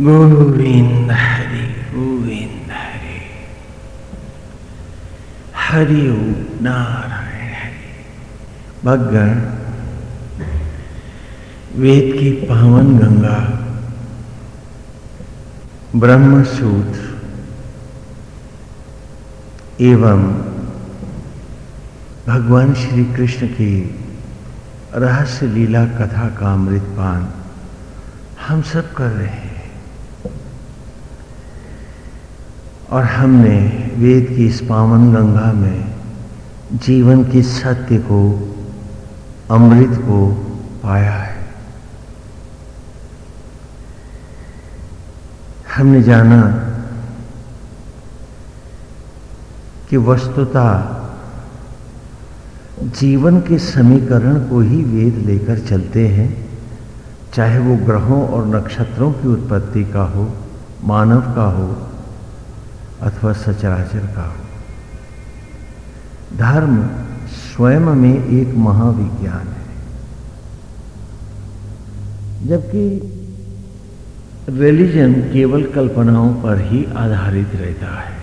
गोविंद हरि गोविंद हरि हरि नारायण हरि भगण वेद की पावन गंगा ब्रह्म सूत्र एवं भगवान श्री कृष्ण की रहस्य लीला कथा का अमृतपान हम सब कर रहे हैं और हमने वेद की इस पावन गंगा में जीवन की सत्य को, अमृत को पाया है। हमने जाना कि वस्तुता जीवन के समीकरण को ही वेद लेकर चलते हैं, चाहे वो ग्रहों और नक्षत्रों की उत्पत्ति का हो, मानव का हो अथवा सचराचर का हो। धर्म स्वयं में एक महाविज्ञान है। जबकि रिलीजन केवल कल्पनाओं पर ही आधारित रहता है।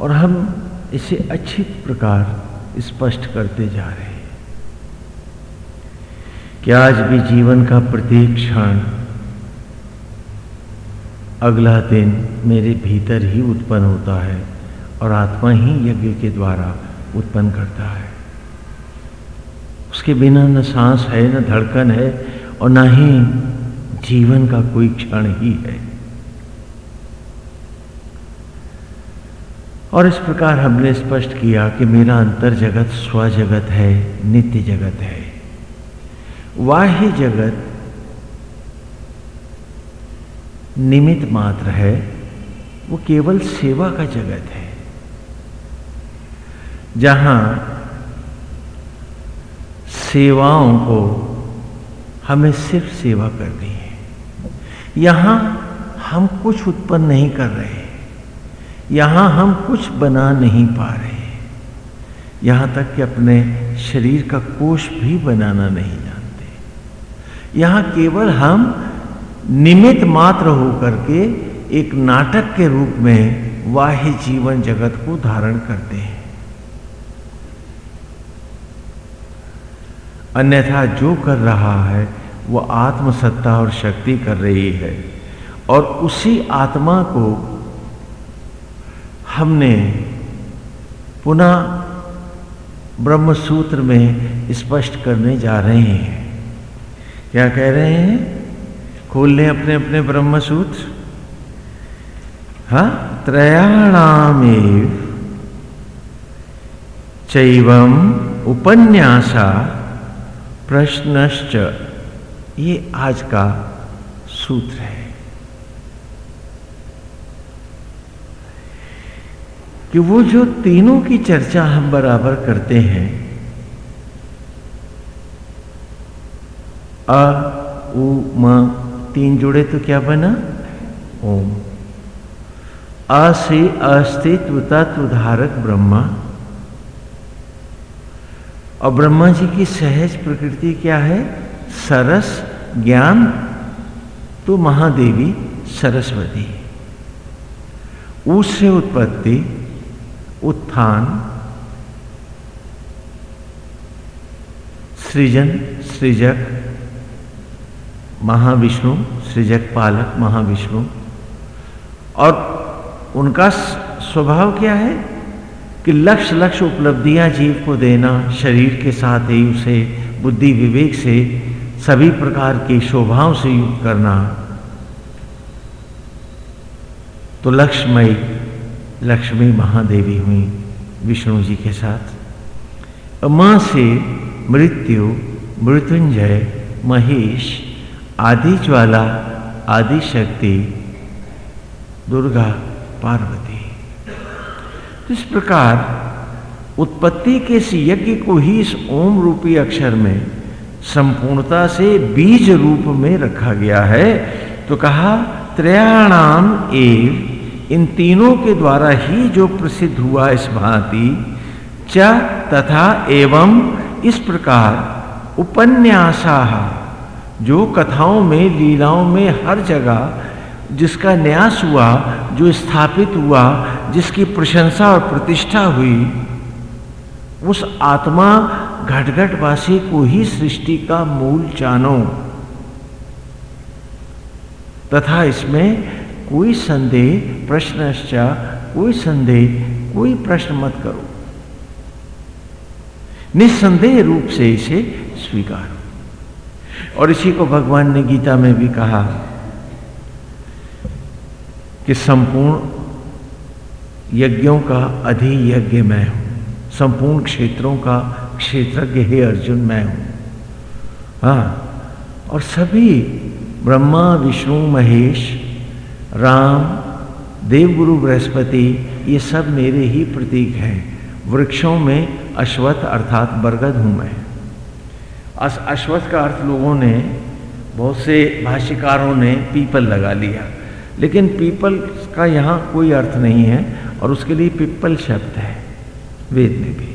और हम इसे अच्छी प्रकार स्पष्ट करते जा रहे हैं कि आज भी जीवन का प्रत्येक क्षण अगला दिन मेरे भीतर ही उत्पन्न होता है और आत्मा ही यज्ञ के द्वारा उत्पन्न करता है। उसके बिना न सांस है, न धड़कन है और न ही जीवन का कोई क्षण ही है। और इस प्रकार हमने स्पष्ट किया कि मेरा अंतर जगत स्व जगत है, नित्य जगत है। वाह्य जगत निमित मात्र है, वो केवल सेवा का जगत है। जहाँ सेवाओं को हमें सिर्फ़ सेवा करनी है, यहाँ हम कुछ उत्पन्न नहीं कर रहे यहाँ हम कुछ बना नहीं पा रहे यहाँ तक कि अपने शरीर का कोष भी बनाना नहीं जानते। यहाँ केवल हम निमित मात्र होकर के एक नाटक के रूप में वाह्य जीवन जगत को धारण करते हैं। अन्यथा जो कर रहा है वह आत्मसत्ता और शक्ति कर रही है और उसी आत्मा को हमने पुनः ब्रह्म सूत्र में स्पष्ट करने जा रहे हैं। क्या कह रहे हैं? खोल लें अपने अपने ब्रह्म सूत्र हा, त्रयाणामेव चैवम उपन्यासा प्रश्नश्च ये आज का सूत्र है। कि वो जो तीनों की चर्चा हम बराबर करते हैं, अ, उ, म तीन जुड़े तो क्या बना? ओम। अ से अस्तित्व तत्व धारक ब्रह्मा। और ब्रह्मा जी की सहज प्रकृति क्या है? सरस ज्ञान तो महादेवी सरस्वती। उससे उत्पत्ति उत्थान सृजन सृजक महाविष्णु सृजक पालक महाविष्णु। और उनका स्वभाव क्या है? कि लक्ष्य लक्ष्य उपलब्धियाँ जीव को देना, शरीर के साथ ही उसे बुद्धि विवेक से सभी प्रकार की शोभाओं से युक्त करना। तो लक्ष्मयी, लक्ष्मी महादेवी हुई विष्णु जी के साथ। माँ से मृत्यु, मृत्युंजय, महेश आदि ज्वाला आदि शक्ति दुर्गा पार्वती। तो इस प्रकार उत्पत्ति के इस यज्ञ को ही इस ओम रूपी अक्षर में संपूर्णता से बीज रूप में रखा गया है। तो कहा, त्रयाणाम एव, इन तीनों के द्वारा ही जो प्रसिद्ध हुआ इस भांति, च तथा एवं, इस प्रकार उपन्यासा। जो कथाओं में, लीलाओं में, हर जगह जिसका न्यास हुआ, जो स्थापित हुआ, जिसकी प्रशंसा और प्रतिष्ठा हुई, उस आत्मा घटघटवासी को ही सृष्टि का मूल जानो। तथा इसमें कोई संदेह, प्रश्नश्चा, कोई संदेह, कोई प्रश्न मत करो। निस्संदेह रूप से इसे स्वीकारो। और इसी को भगवान ने गीता में भी कहा कि संपूर्ण यज्ञों का अधि यज्ञ मैं हूँ। संपूर्ण क्षेत्रों का क्षेत्रज्ञ हे अर्जुन, मैं हूँ। हाँ और सभी ब्रह्मा, विष्णु, महेश, राम, देवगुरु, बृहस्पति, ये सब मेरे ही प्रतीक हैं। वृक्षों में अश्वत्थ अर्थात बरगद हूँ मैं। अश्वत्थ का अर्थ लोगों ने, बहुत से भाष्यकारों ने पीपल लगा लिया। लेकिन पीपल का यहाँ कोई अर्थ नहीं है और उसके लिए पिप्पल शब्द है, वेद में भी।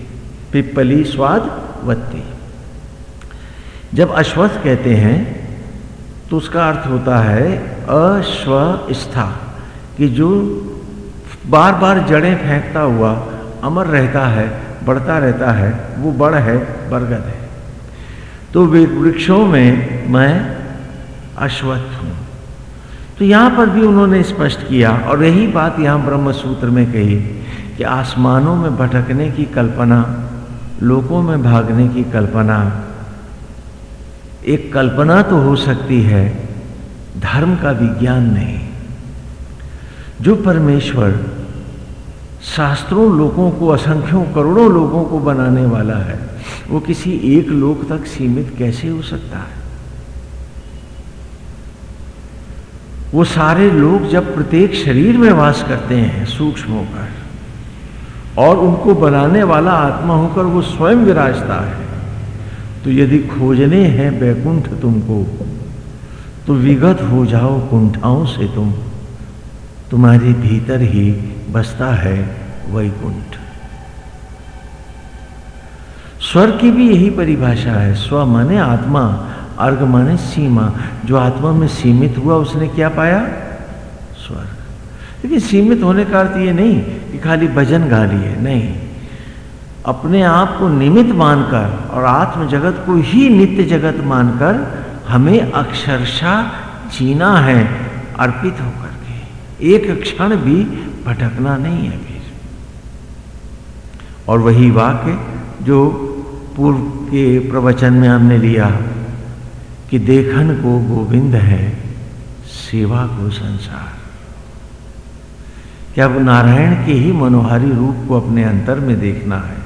पिप्पली स्वाद वत्ती। जब अश्वत्थ कहते हैं तो उसका अर्थ होता है अश्वस्था, कि जो बार बार जड़ें फेंकता हुआ, अमर रहता है, बढ़ता रहता है, वो बड़ है, बरगद है। तो वृक्षों में मैं अश्वत्थ हूँ। तो यहाँ पर भी उन्होंने स्पष्ट किया और यही बात यहाँ ब्रह्म सूत्र में कही कि आसमानों में भटकने की कल्पना, लोकों में भागने की कल्पना, एक कल्पना तो हो सकती है, धर्म का विज्ञान नहीं। जो परमेश्वर शास्त्रों लोगों को, असंख्यों करोड़ों लोगों को बनाने वाला है वो किसी एक लोक तक सीमित कैसे हो सकता है? वो सारे लोग जब प्रत्येक शरीर में वास करते हैं सूक्ष्म होकर, और उनको बनाने वाला आत्मा होकर वो स्वयं विराजता है तो यदि खोजने हैं बैकुंठ तुमको तो विगत हो जाओ कुंठाओं से तुम। तुम्हारे भीतर ही बसता है वैकुंठ। स्वर की भी यही परिभाषा है। स्व माने आत्मा, अर्घ माने सीमा। जो आत्मा में सीमित हुआ, उसने क्या पाया? स्वर्ग लेकिन सीमित होने का अर्थ ये नहीं कि खाली भजन गा लिए, नहीं। अपने आप को निमित मानकर और आत्म जगत को ही नित्य जगत मानकर हमें अक्षरशा जीना है, अर्पित होकर के। एक क्षण भी भटकना नहीं है फिर। और वही वाक्य जो पूर्व के प्रवचन में हमने लिया कि देखन को गोविंद है, सेवा को संसार। क्या नारायण के ही मनोहारी रूप को अपने अंतर में देखना है,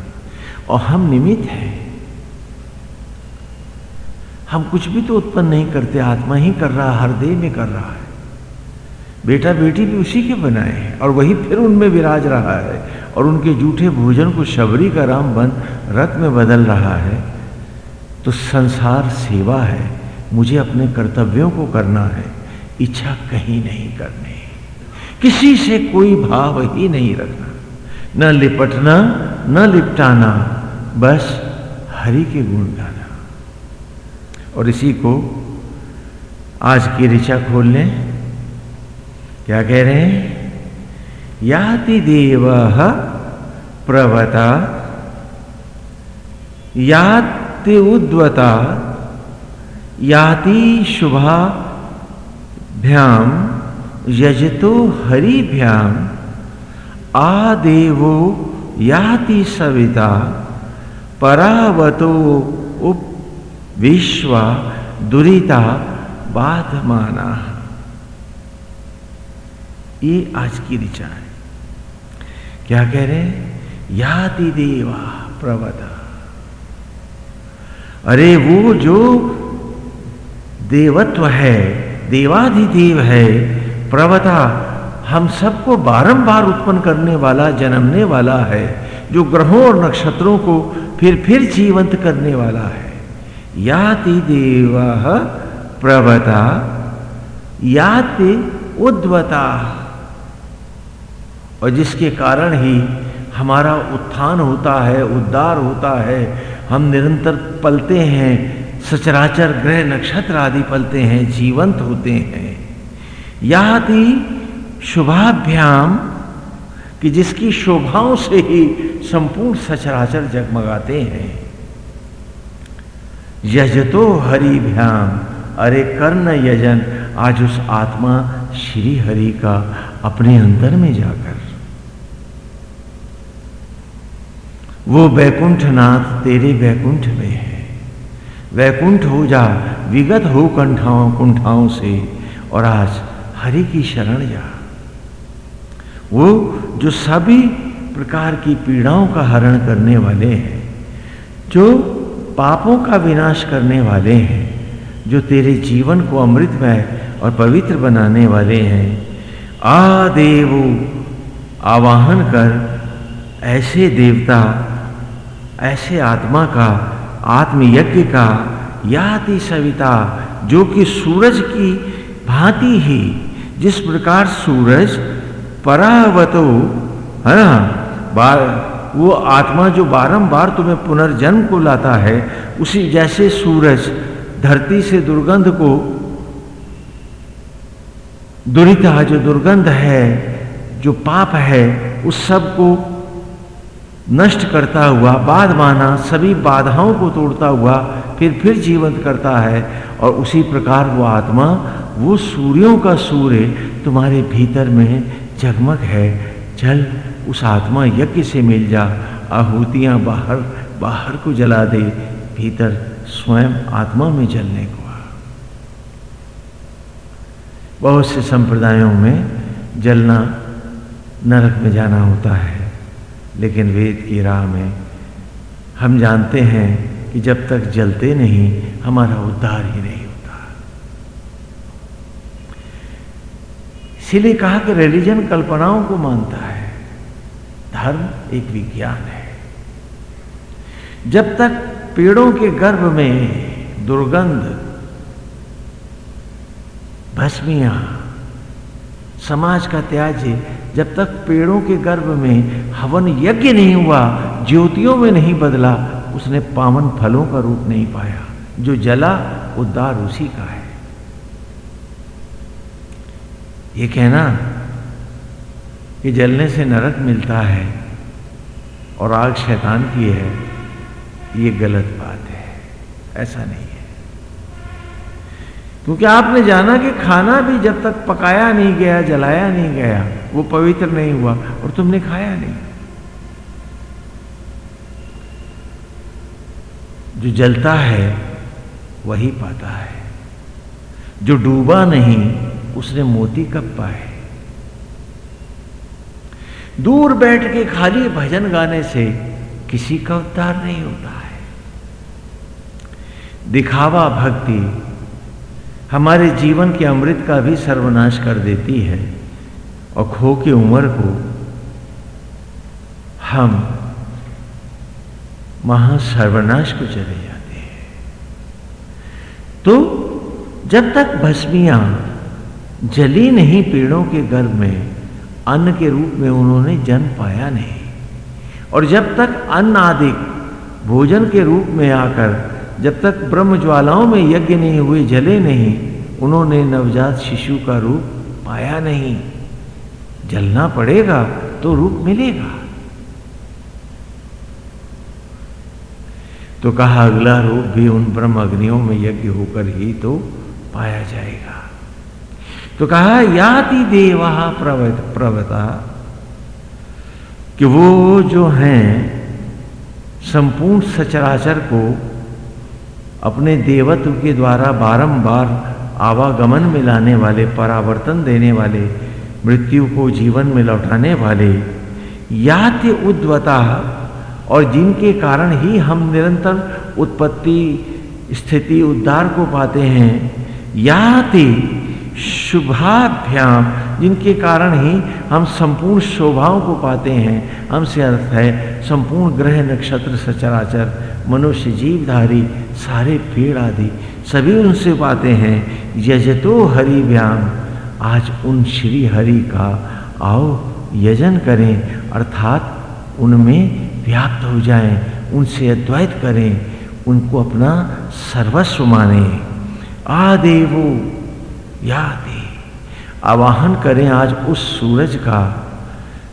और हम निमित हैं। हम कुछ भी तो उत्पन्न नहीं करते, आत्मा ही कर रहा, हर देह में कर रहा है। बेटा बेटी भी उसी के बनाए हैं, और वही फिर उनमें विराज रहा है। और उनके जूठे भोजन को शबरी का राम बन रथ में बदल रहा है तो संसार सेवा है, मुझे अपने कर्तव्यों को करना है, इच्छा कहीं नहीं करनी। किसी से कोई भाव ही नहीं रखना। न लिपटना, न लिपटाना, बस हरि के गुण गाना। और इसी को आज की ऋचा खोल लें। क्या कह रहे हैं? याति देव प्रवता, याति उद्वता, याति शुभा भ्याम यजतो हरिभ्याम, आदेवो याति सविता, परावतो उप विश्व दुरीता बाधमाना। ये आज की ऋचा है। क्या कह रहे हैं? याति देवा प्रवता अरे वो जो देवत्व है, देवाधिदेव है, प्रवता, हम सबको बारंबार उत्पन्न करने वाला, जन्मने वाला है, जो ग्रहों और नक्षत्रों को फिर फिर जीवंत करने वाला है। याति देव प्रवता, याति उद्वता। और जिसके कारण ही हमारा उत्थान होता है, उद्धार होता है। हम निरंतर पलते हैं, सचराचर ग्रह नक्षत्र आदि पलते हैं, जीवंत होते हैं। याति शुभाभ्याम, कि जिसकी शोभाओं से ही संपूर्ण सचराचर जगमगाते हैं। यजतो हरिभ्याम, अरे कर्ण यजन, आज उस आत्मा श्री हरि का अपने अंदर में जाकर वो वैकुंठनाथ तेरे वैकुंठ में है। वैकुंठ हो जा, विगत हो कंठाओं, कुंठाओं से, और आज हरि की शरण जा। वो जो सभी प्रकार की पीड़ाओं का हरण करने वाले हैं, जो पापों का विनाश करने वाले हैं, जो तेरे जीवन को अमृतमय और पवित्र बनाने वाले हैं आदेव आवाहन कर, ऐसे देवता ऐसे आत्मा का, आत्मयज्ञ का, याति सविता, जो कि सूरज की भांति ही, जिस प्रकार सूरज परावतो, है ना? वो आत्मा जो बारंबार तुम्हें पुनर्जन्म को लाता है, उसी जैसे सूरज धरती से दुर्गंध को, दुरिता जो दुर्गंध है, जो पाप है, उस सबको नष्ट करता हुआ, बाध माना, सभी बाधाओं को तोड़ता हुआ, फिर फिर जीवंत करता है और उसी प्रकार वो आत्मा, वो सूर्यों का सूर्य तुम्हारे भीतर में जगमग है। चल, उस आत्मा यज्ञ से मिल जा। आहूतियाँ बाहर बाहर को जला दे। भीतर स्वयं आत्मा में जलने को बहुत से संप्रदायों में जलना नरक में जाना होता है। लेकिन वेद की राह में हम जानते हैं कि जब तक जलते नहीं, हमारा उद्धार ही नहीं होता। इसीलिए कहा कि रिलीजन कल्पनाओं को मानता है। धर्म एक विज्ञान है। जब तक पेड़ों के गर्भ में दुर्गंध, भस्मिया, समाज का त्याज्य जब तक पेड़ों के गर्भ में हवन यज्ञ नहीं हुआ, ज्योतियों में नहीं बदला, उसने पावन फलों का रूप नहीं पाया। जो जला उद्धार उसी का है। ये कहना कि जलने से नरक मिलता है और आग शैतान की है, ये गलत बात है। ऐसा नहीं। क्योंकि आपने जाना कि खाना भी जब तक पकाया नहीं गया, जलाया नहीं गया, वो पवित्र नहीं हुआ और तुमने खाया नहीं। जो जलता है, वही पाता है। जो डूबा नहीं, उसने मोती कब पाए। दूर बैठ के खाली भजन गाने से किसी का उद्धार नहीं होता है। दिखावा भक्ति हमारे जीवन के अमृत का भी सर्वनाश कर देती है और खो की उम्र को हम महा सर्वनाश को चले जाते हैं। तो जब तक भस्मियाँ जली नहीं पेड़ों के गर्भ में, अन्न के रूप में उन्होंने जन्म पाया नहीं, और जब तक अन्न आदि भोजन के रूप में आकर जब तक ब्रह्म ज्वालाओं में यज्ञ नहीं हुए, जले नहीं, उन्होंने नवजात शिशु का रूप पाया नहीं। जलना पड़ेगा तो रूप मिलेगा। तो कहा, अगला रूप भी उन ब्रह्म अग्नियों में यज्ञ होकर ही तो पाया जाएगा। तो कहा, याति देवा प्रवत, प्रवता, कि वो जो हैं, संपूर्ण सचराचर को अपने देवत्व के द्वारा बारंबार आवागमन में लाने वाले, परावर्तन देने वाले, मृत्यु को जीवन में लौटाने वाले, याति उद्वता और जिनके कारण ही हम निरंतर उत्पत्ति, स्थिति, उद्धार को पाते हैं, याति शुभाभ्याम, जिनके कारण ही हम संपूर्ण शोभाओं को पाते हैं। हमसे अर्थ है, संपूर्ण ग्रह नक्षत्र, सचराचर, मनुष्य, जीवधारी, सारे पेड़ आदि, सभी उनसे पाते हैं। यजतो हरि व्याम आज उन श्री हरि का आओ यजन करें, अर्थात उनमें व्याप्त हो जाएँ, उनसे अद्वैत करें, उनको अपना सर्वस्व माने। आदेवो। या दे आवाहन करें आज उस सूरज का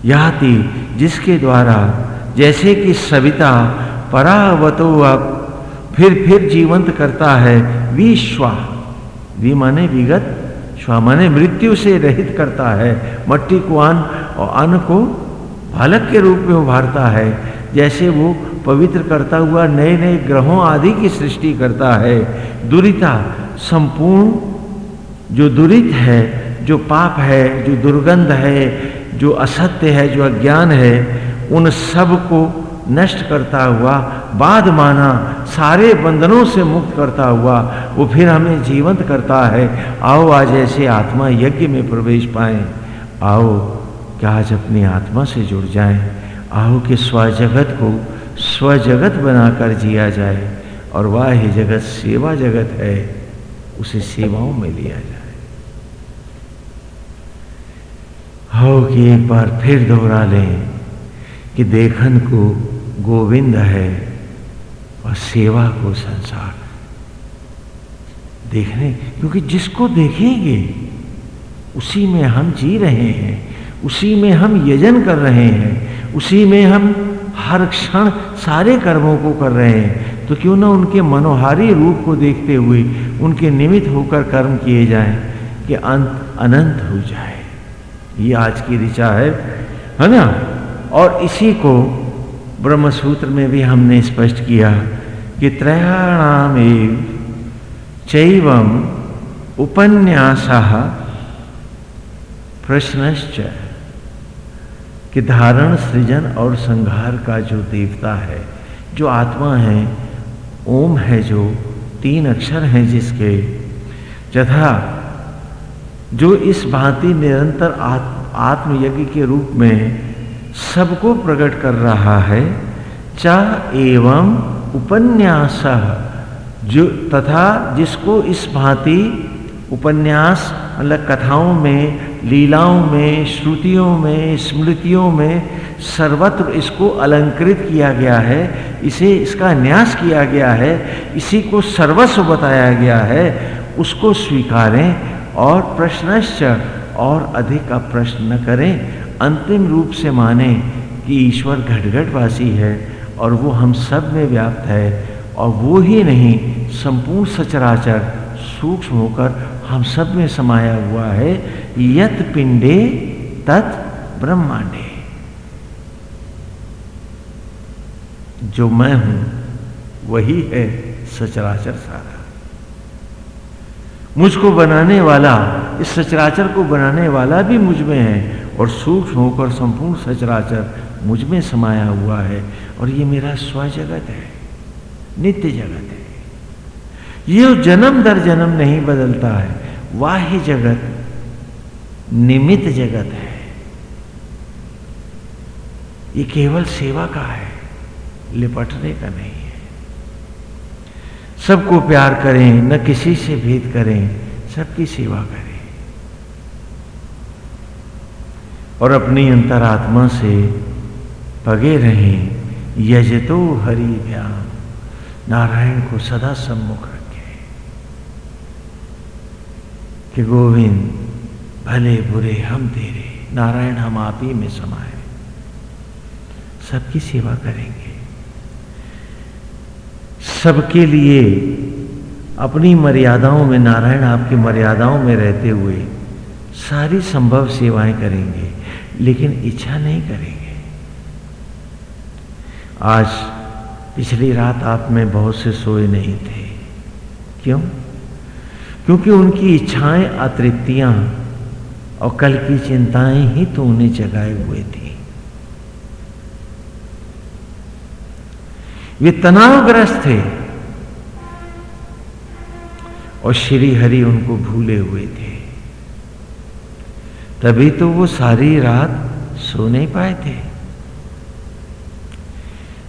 याति जिसके द्वारा जैसे कि सविता परावतो अब फिर फिर जीवंत करता है विश्वा। वि माने विगत श्वा माने मृत्यु से रहित करता है। मट्टी को अन्न और अन्न को बालक के रूप में उभारता है। जैसे वो पवित्र करता हुआ नए नए ग्रहों आदि की सृष्टि करता है। दुरिता संपूर्ण जो दुरित है, जो पाप है, जो दुर्गंध है, जो असत्य है, जो अज्ञान है, उन सबको नष्ट करता हुआ बाद माना, सारे बंधनों से मुक्त करता हुआ, वो फिर हमें जीवंत करता है। आओ आज ऐसे आत्मा यज्ञ में प्रवेश पाए। आओ क्या आज अपनी आत्मा से जुड़ जाए। आओ कि स्वजगत को स्वजगत बनाकर जिया जाए। और वह जगत सेवा जगत है, उसे सेवाओं में लिया जाए। हो कि एक बार फिर दोहरा लें कि देखन को गोविंद है और सेवा को संसार। देखने, क्योंकि जिसको देखेंगे, उसी में हम जी रहे हैं, उसी में हम यजन कर रहे हैं, उसी में हम हर क्षण सारे कर्मों को कर रहे हैं। तो क्यों ना उनके मनोहारी रूप को देखते हुए उनके निमित्त होकर कर्म किए जाएँ कि अंत अनंत हो जाए। ये आज की ऋचा है है ना? और इसी को ब्रह्मसूत्र में भी हमने स्पष्ट किया कि त्रयाणाम चैवम उपन्यास प्रश्नश्च, कि धारण, सृजन और संहार का जो देवता है, जो आत्मा है, ओम है जो, तीन अक्षर हैं जिसके तथा जो इस भांति निरंतर आत्म आत्मयज्ञ के रूप में सबको प्रकट कर रहा है, चा एवं उपन्यास, जो तथा जिसको इस भांति उपन्यास मतलब कथाओं में, लीलाओं में, श्रुतियों में, स्मृतियों में सर्वत्र इसको अलंकृत किया गया है, इसे इसका न्यास किया गया है, इसी को सर्वस्व बताया गया है, उसको स्वीकारें। और प्रश्नश्च, और अधिक का प्रश्न न करें। अंतिम रूप से माने कि ईश्वर घटघटवासी है और वो हम सब में व्याप्त है, और वो ही नहीं, संपूर्ण सचराचर सूक्ष्म होकर हम सब में समाया हुआ है। यत पिंडे, तत् ब्रह्मांडे। जो मैं हूँ, वही है सचराचर सारा। मुझको बनाने वाला, इस सचराचर को बनाने वाला भी मुझमें है और सूक्ष्म होकर संपूर्ण सचराचर मुझमें समाया हुआ है और ये मेरा स्व जगत है, नित्य जगत है। ये जन्म दर जन्म नहीं बदलता है, वाह्य जगत निमित जगत है। ये केवल सेवा का है, लिपटने का नहीं। सबको प्यार करें, न किसी से भेद करें, सबकी सेवा करें। और अपनी अंतरात्मा से पगे रहें, यजतो हरि व्याम नारायण को सदा सम्मुख रखें। कि गोविंद, भले बुरे हम तेरे, नारायण हम आप ही में समाये। सबकी सेवा करेंगे। सबके लिए अपनी मर्यादाओं में नारायण आपकी मर्यादाओं में रहते हुए सारी संभव सेवाएँ करेंगे, लेकिन इच्छा नहीं करेंगे। आज पिछली रात आप में बहुत से सोए नहीं थे। क्यों? क्योंकि उनकी इच्छाएँ, अतृप्तियाँ और कल की चिंताएँ ही तो उन्हें जगाए हुए थी। वे तनावग्रस्त थे और श्री हरि उनको भूले हुए थे। तभी तो वो सारी रात सो नहीं पाए थे।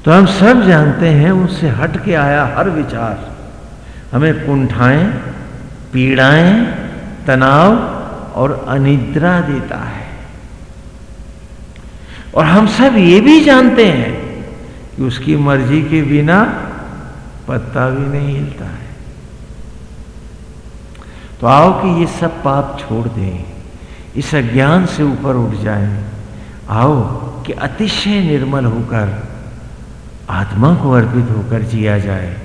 तो हम सब जानते हैं, उनसे हट के आया हर विचार। हमें कुंठाएँ, पीड़ाएँ, तनाव और अनिद्रा देता है। और हम सब ये भी जानते हैं कि उसकी मर्ज़ी के बिना पत्ता भी नहीं हिलता है। तो आओ कि ये सब पाप छोड़ दें, इस अज्ञान से ऊपर उठ जाएँ। आओ कि अतिशय निर्मल होकर, आत्मा को अर्पित होकर जिया जाए।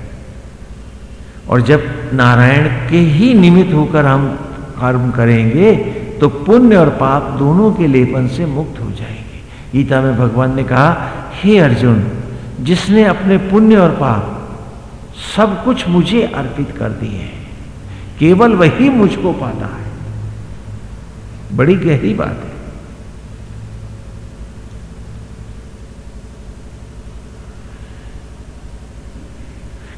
और जब नारायण के ही निमित्त होकर हम कर्म करेंगे तो पुण्य और पाप दोनों के लेपन से मुक्त हो जाएँगे। गीता में भगवान ने कहा, हे अर्जुन जिसने अपने पुण्य और पाप सब कुछ मुझे अर्पित कर दिए हैं। केवल वही मुझको पाता है। बड़ी गहरी बात है।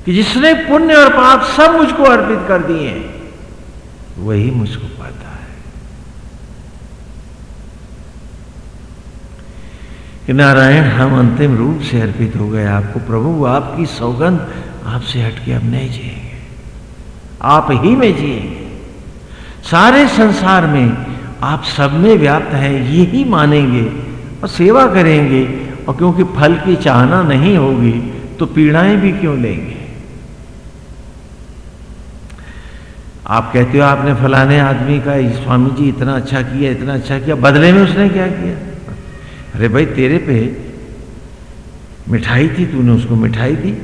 कि जिसने पुण्य और पाप सब मुझको अर्पित कर दिए हैं, वही मुझको पाता है कि नारायण, हम अंतिम रूप से अर्पित हो गए आपको। प्रभु, आपकी सौगंध आपसे हटके अब नहीं जिएँगे। आप ही में जिएँगे। सारे संसार में आप सब में व्याप्त हैं ये ही मानेंगे और सेवा करेंगे। और क्योंकि फल की चाहना नहीं होगी तो पीड़ाएँ भी क्यों लेंगे? आप कहते हो आपने फलाने आदमी का स्वामी जी इतना अच्छा किया, इतना अच्छा किया। बदले में उसने क्या किया? अरे भाई, तेरे पे मिठाई थी, तूने उसको मिठाई दी।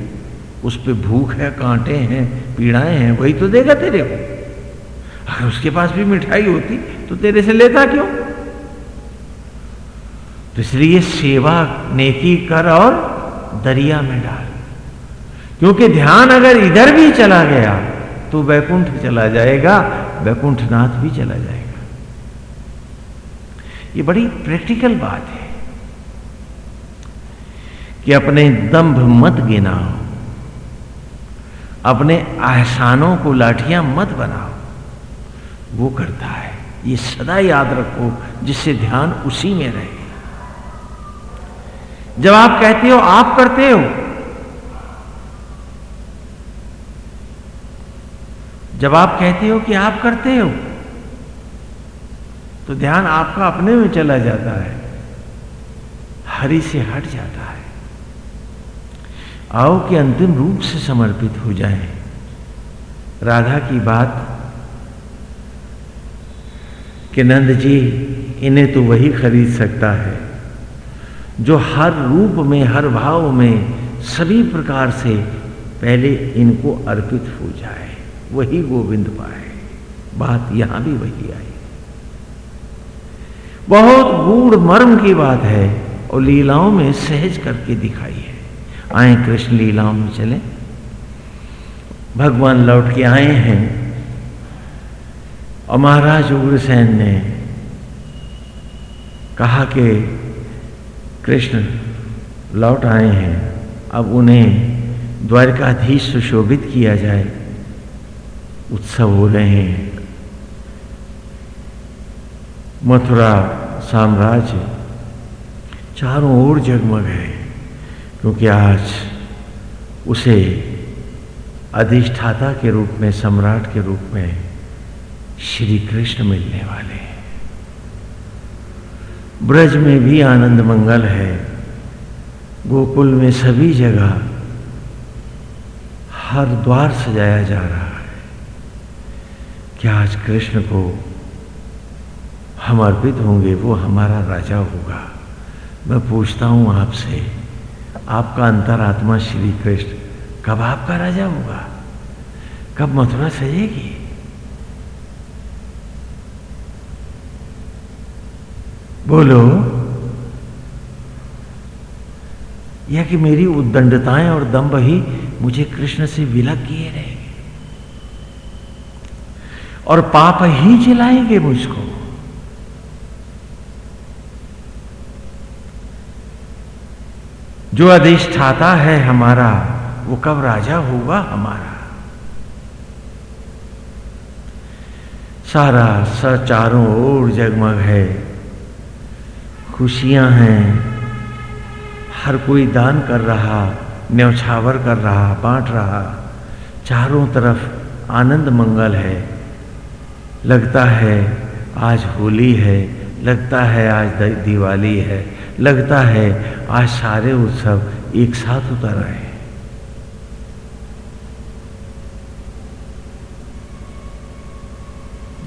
उस पे भूख है, कांटे हैं, पीड़ाएँ हैं, वही तो देगा तेरे को। अगर उसके पास भी मिठाई होती तो तेरे से लेता क्यों? तो इसलिए सेवा नेकी कर और दरिया में डाल। क्योंकि ध्यान अगर इधर भी चला गया तो वैकुंठ चला जाएगा, वैकुंठनाथ भी चला जाएगा। ये बड़ी प्रैक्टिकल बात है। कि अपने दंभ मत गिनाओ, अपने एहसानों को लाठियाँ मत बनाओ। वो करता है। ये सदा याद रखो, जिससे ध्यान उसी में रहे। जब आप कहते हो, आप करते हो। जब आप कहते हो कि आप करते हो तो ध्यान आपका अपने में चला जाता है। हरि से हट जाता है। आओ कि अंतिम रूप से समर्पित हो जाए। राधा की बात कि नंद जी इन्हें तो वही खरीद सकता है, जो हर रूप में, हर भाव में, सभी प्रकार से पहले इनको अर्पित हो जाए। वही गोविंद पाए। बात यहाँ भी वही आई। बहुत गूढ़ मर्म की बात है और लीलाओं में सहज करके दिखाई आए कृष्ण लीलाओं में चले। भगवान लौट के आए हैं और महाराज उग्रसेन ने कहा कि कृष्ण लौट आए हैं, अब उन्हें द्वारकाधीश सुशोभित किया जाए। उत्सव हो रहे हैं। मथुरा साम्राज्य चारों ओर जगमग है। क्योंकि आज उसे अधिष्ठाता के रूप में, सम्राट के रूप में श्री कृष्ण मिलने वाले हैं। ब्रज में भी आनंद मंगल है। गोकुल में सभी जगह हर द्वार सजाया जा रहा है। क्या आज कृष्ण को हम अर्पित होंगे? वो हमारा राजा होगा। मैं पूछता हूँ आपसे आपका अंतरात्मा श्री कृष्ण, कब आपका राजा होगा? कब मथुरा सजेगी? बोलो। या कि मेरी उद्दंडताएँ और दम्भ ही मुझे कृष्ण से विलग किए रहे और पाप ही जिलाएँगे मुझको। जो अधिष्ठाता है हमारा, वो कब राजा होगा हमारा? सारा स चारों ओर जगमग है। खुशियाँ हैं। हर कोई दान कर रहा, न्यौछावर कर रहा, बांट रहा। चारों तरफ़ आनंद मंगल है। लगता है आज होली है, लगता है आज दिवाली है। लगता है आज सारे उत्सव एक साथ उतर आए।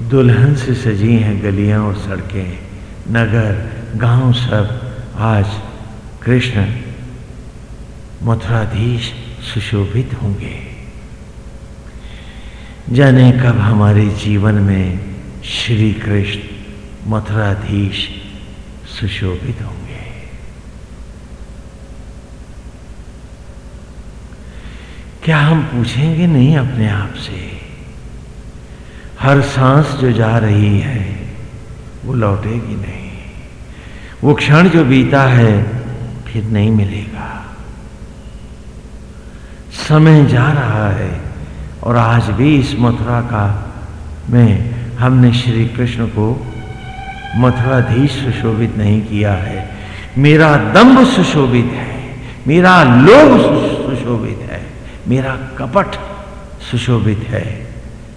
दुल्हन से सजी हैं गलियाँ और सड़कें, नगर, गाँव सब। आज कृष्ण मथुराधीश सुशोभित होंगे। जाने कब हमारे जीवन में श्री कृष्ण मथुराधीश सुशोभित होंगे। क्या हम पूछेंगे नहीं अपने आप से? हर सांस जो जा रही है, वो लौटेगी नहीं। वो क्षण जो बीता है, फिर नहीं मिलेगा। समय जा रहा है, और आज भी इस मथुरा का में, हमने श्री कृष्ण को मथुराधीश सुशोभित नहीं किया है। मेरा दम्भ सुशोभित है, मेरा लोभ सुशोभित है। मेरा कपट सुशोभित है,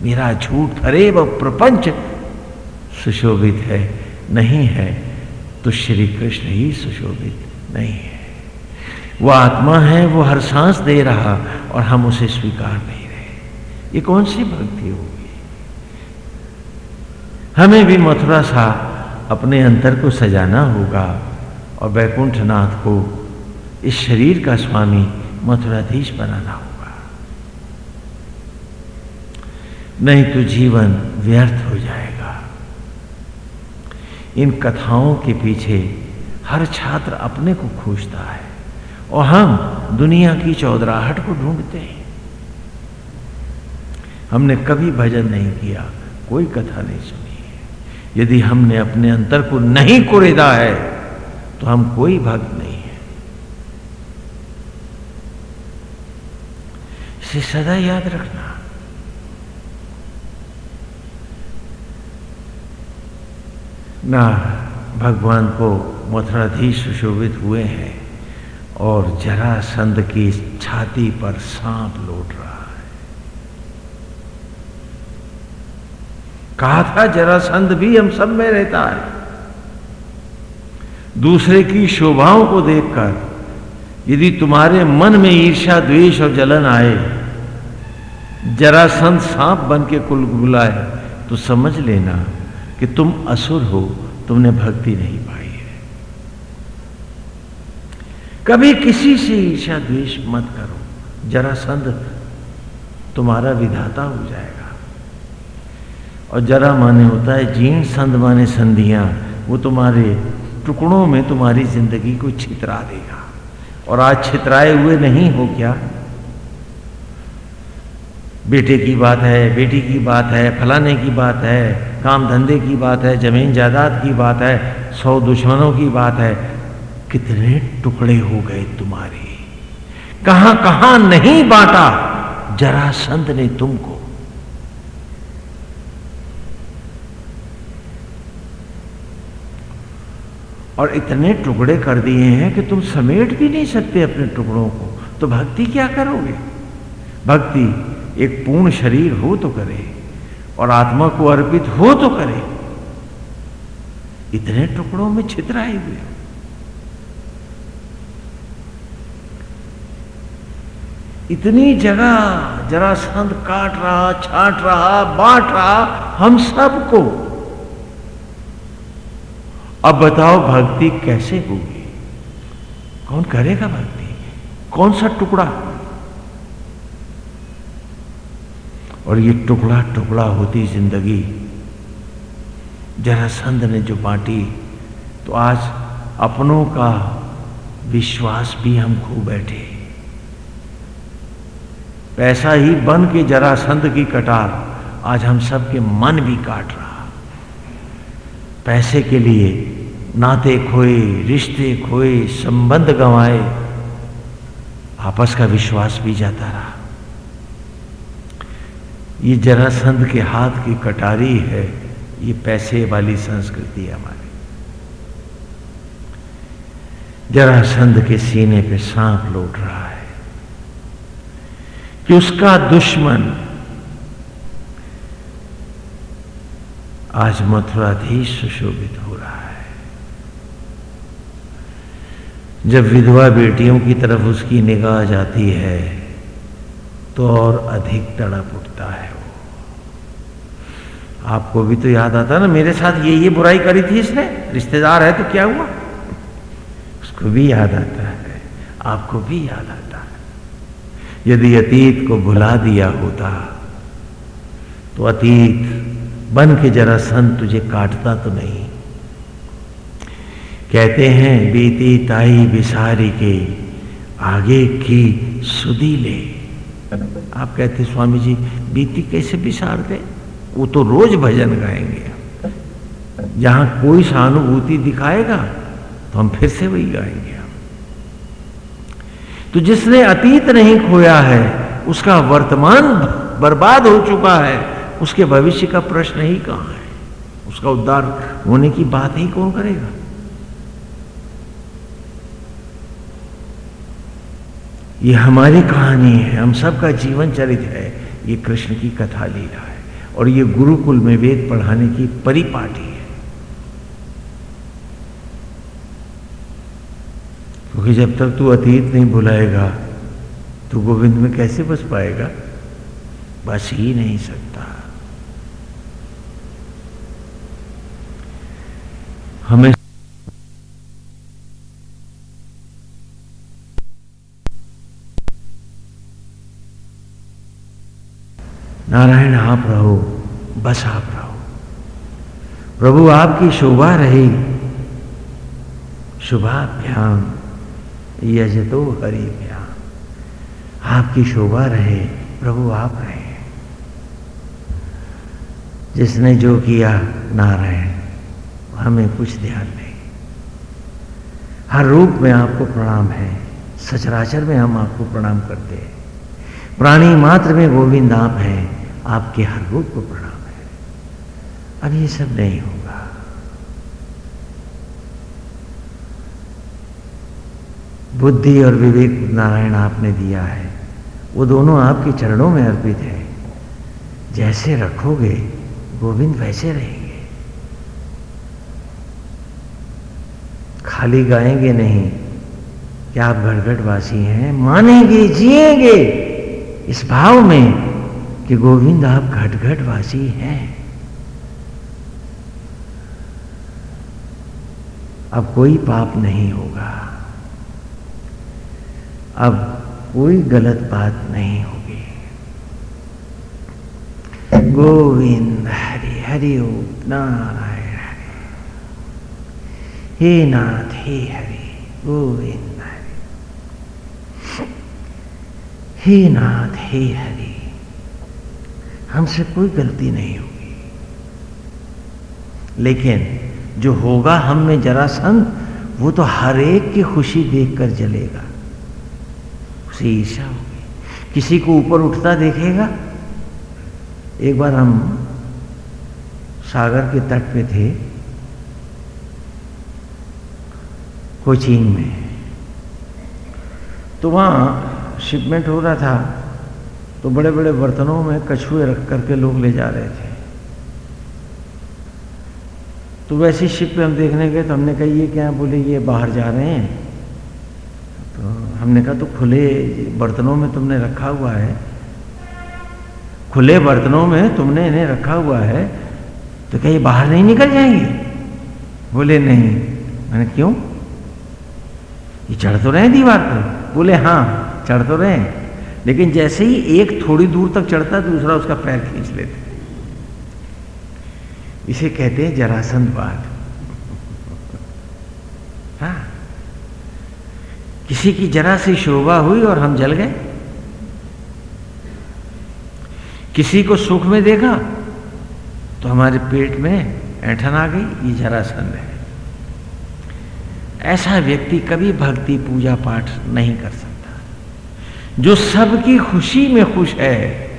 मेरा झूठ फरेब प्रपंच सुशोभित है, नहीं है तो श्री कृष्ण ही सुशोभित नहीं है। वो आत्मा है, वो हर सांस दे रहा और हम उसे स्वीकार नहीं रहे। ये कौन सी भक्ति होगी? हमें भी मथुरा सा अपने अंतर को सजाना होगा और बैकुंठनाथ को इस शरीर का स्वामी मथुराधीश बनाना होगा। नहीं तो जीवन व्यर्थ हो जाएगा। इन कथाओं के पीछे हर छात्र अपने को खोजता है और हम दुनिया की चौधराहट को ढूंढते हैं। हमने कभी भजन नहीं किया, कोई कथा नहीं सुनी है। यदि हमने अपने अंतर को नहीं कुरेदा है तो हम कोई भक्त नहीं है। इसे सदा याद रखना। ना भगवान को मथुराधीश सुशोभित हुए हैं और जरासंध की छाती पर सांप लौट रहा है। कहा था, जरासंध भी हम सब में रहता है। दूसरे की शोभाओं को देखकर यदि तुम्हारे मन में ईर्षा द्वेष और जलन आए, जरासंध सांप बन के कुल बुलाए तो समझ लेना कि तुम असुर हो, तुमने भक्ति नहीं पाई है। कभी किसी से ईर्षा द्वेष मत करो। जरा संद तुम्हारा विधाता हो जाएगा। और जरा माने होता है, जीन संद माने संधियाँ, वो तुम्हारे टुकड़ों में तुम्हारी ज़िंदगी को छितरा देगा। और आज छितराए हुए नहीं हो क्या? बेटे की बात है, बेटी की बात है, फलाने की बात है, काम धंधे की बात है, ज़मीन जायदाद की बात है, सौ दुश्मनों की बात है। कितने टुकड़े हो गए तुम्हारे। कहाँ कहाँ नहीं बांटा, जरा संत ने तुमको। और इतने टुकड़े कर दिए हैं कि तुम समेट भी नहीं सकते अपने टुकड़ों को। तो भक्ति क्या करोगे? भक्ति एक पूर्ण शरीर हो तो करे और आत्मा को अर्पित हो तो करे। इतने टुकड़ों में छितराए हुए इतनी जगह जरा संत काट रहा, छाट रहा, बांट रहा हम सबको। अब बताओ भक्ति कैसे होगी? कौन करेगा भक्ति? कौन सा टुकड़ा? और ये टुकड़ा टुकड़ा होती ज़िंदगी। जरासंध ने जो बांटी तो आज अपनों का विश्वास भी हम खो बैठे। पैसा ही बन के जरासंध की कटार, आज हम सबके मन भी काट रहा। पैसे के लिए नाते खोए, रिश्ते खोए, संबंध गंवाए, आपस का विश्वास भी जाता रहा। ये जरासंध के हाथ की कटारी है, ये पैसे वाली संस्कृति है हमारी। जरासंध के सीने पे सांप लौट रहा है कि उसका दुश्मन आज मथुराधीश सुशोभित हो रहा है। जब विधवा बेटियों की तरफ़ उसकी निगाह जाती है तो और अधिक तड़प उठता है। आपको भी तो याद आता ना, मेरे साथ ये ये बुराई करी थी इसने। रिश्तेदार है तो क्या हुआ? उसको भी याद आता है। आपको भी याद आता है। यदि अतीत को भुला दिया होता तो अतीत बन के जरा सन तुझे काटता तो नहीं। कहते हैं, बीती ताई बिसारी के आगे की सुधी ले। आप कहते, स्वामी जी, बीती कैसे बिसार दे वो तो रोज भजन गाएँगे। जहाँ कोई सहानुभूति दिखाएगा तो हम फिर से वही गाएँगे। तो जिसने अतीत नहीं खोया है, उसका वर्तमान बर्बाद हो चुका है, उसके भविष्य का प्रश्न ही कहाँ है? उसका उद्धार होने की बात ही कौन करेगा? ये हमारी कहानी है, हम सबका जीवन चरित है, ये कृष्ण की कथा लीला है। और ये गुरुकुल में वेद पढ़ाने की परिपाटी है। क्योंकि जब तक तू अतीत नहीं भुलाएगा तो गोविंद में कैसे बस पाएगा? बस ही नहीं सकता। हमें नारायण आप रहो, बस आप रहो। प्रभु आपकी शोभा रही, शुभाभ्याम, यजतो हरिभ्याम। आपकी शोभा रहे, प्रभु आप रहे। जिसने जो किया, नारायण हमें कुछ ध्यान नहीं। हर रूप में आपको प्रणाम है, सचराचर में हम आपको प्रणाम करते हैं। प्राणी मात्र में गोविंद आप हैं आपके हर रूप को प्रणाम है। अब ये सब नहीं होगा। बुद्धि और विवेक नारायण आपने दिया है। वो दोनों आपके चरणों में अर्पित है। जैसे रखोगे, गोविंद वैसे रहेंगे। खाली गाएँगे नहीं। क्या आप घटघटवासी हैं? मानेंगे, जिएँगे। इस भाव में कि गोविंद आप घट घट घटघटवासी हैं। अब कोई पाप नहीं होगा। अब कोई गलत बात नहीं होगी। गोविंद हरि हरि नारायण हरि। हे नाथ, हे हरि, गोविंद हरि। हे नाथ, हे हरि। हमसे कोई गलती नहीं होगी। लेकिन जो होगा हम में जरा संग, वो तो हर एक की खुशी देखकर जलेगा। उसे ईर्षा होगी। किसी को ऊपर उठता देखेगा। एक बार हम सागर के तट पे थे कोचिंग में। तो वहाँ शिपमेंट हो रहा था। तो बड़े बड़े बर्तनों में कछुए रख करके लोग ले जा रहे थे। तो वैसी शिप पे हम देखने गए तो हमने कहा, ये क्या बोले, ये बाहर जा रहे हैं। तो हमने कहा तो खुले बर्तनों में तुमने रखा हुआ है। खुले बर्तनों में तुमने इन्हें रखा हुआ है। तो क्या ये बाहर नहीं निकल जाएँगे? बोले, नहीं। मैंने क्यों? ये चढ़ तो रहे दीवार पर? बोले हाँ चढ़ तो रहे लेकिन जैसे ही एक थोड़ी दूर तक चढ़ता है, दूसरा उसका पैर खींच लेते इसे कहते हैं जरासंधवाद हाँ। किसी की जरा सी शोभा हुई और हम जल गए। किसी को सुख में देखा तो हमारे पेट में ऐठन आ गई, ये जरासंध है। ऐसा व्यक्ति कभी भक्ति पूजा पाठ नहीं कर सकता। जो सबकी खुशी में खुश है,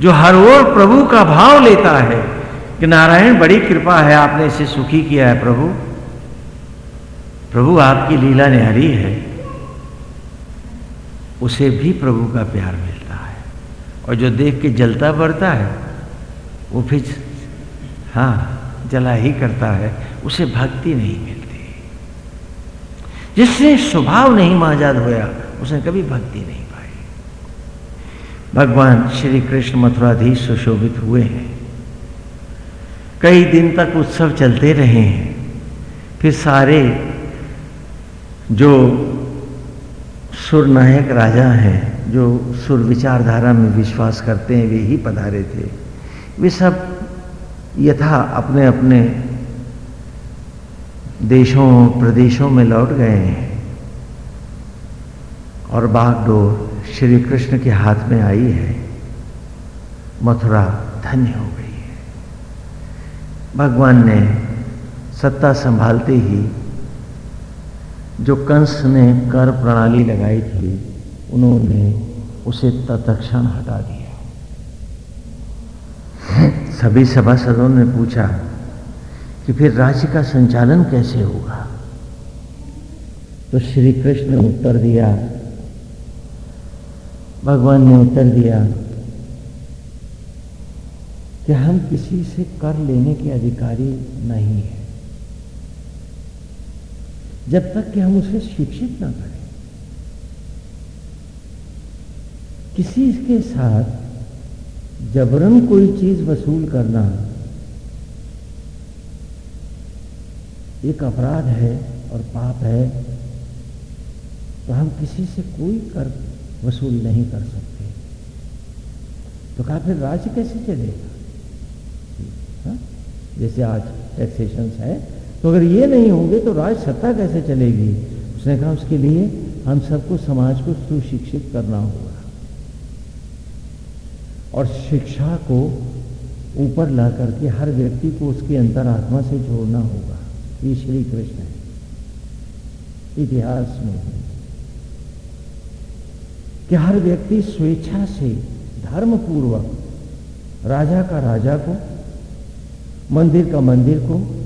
जो हर ओर प्रभु का भाव लेता है। कि नारायण, बड़ी कृपा है, आपने इसे सुखी किया है प्रभु। प्रभु आपकी लीला निहारी है। उसे भी प्रभु का प्यार मिलता है। और जो देख के जलता बढ़ता है, वो फिर हाँ जला ही करता है। उसे भक्ति नहीं मिलती। जिसने स्वभाव नहीं माजाद होया उसने कभी भक्ति नहीं पाई। भगवान श्री कृष्ण मथुराधीश सुशोभित हुए हैं। कई दिन तक उत्सव चलते रहे हैं। फिर सारे जो सुर नायक राजा हैं, जो सुर विचारधारा में विश्वास करते हैं, वे ही पधारे थे। वे सब यथा अपने अपने देशों, प्रदेशों में लौट गए हैं। और बागडोर श्री कृष्ण के हाथ में आई है। मथुरा धन्य हो गई है। भगवान ने सत्ता संभालते ही जो कंस ने कर प्रणाली लगाई थी, उन्होंने उसे तत्क्षण हटा दिया। सभी सभासदों ने पूछा कि फिर राज्य का संचालन कैसे होगा? तो श्री कृष्ण ने उत्तर दिया भगवान ने उत्तर दिया कि हम किसी से कर लेने के अधिकारी नहीं है। जब तक कि हम उसे शिक्षित ना करें। किसी के साथ जबरन कोई चीज़ वसूल करना एक अपराध है और पाप है तो हम किसी से कोई कर वसूल नहीं कर सकते। तो कहा, फिर राज्य कैसे चलेगा? जैसे आज टैक्सेशन है तो अगर ये नहीं होंगे तो राज सत्ता कैसे चलेगी? उसने कहा, उसके लिए हम सबको समाज को सुशिक्षित करना होगा। और शिक्षा को ऊपर ला करके हर व्यक्ति को उसकी अंतरात्मा से जोड़ना होगा। ये श्री कृष्ण है। इतिहास में कि हर व्यक्ति स्वेच्छा से धर्म पूर्वक राजा का राजा को, मंदिर का मंदिर को,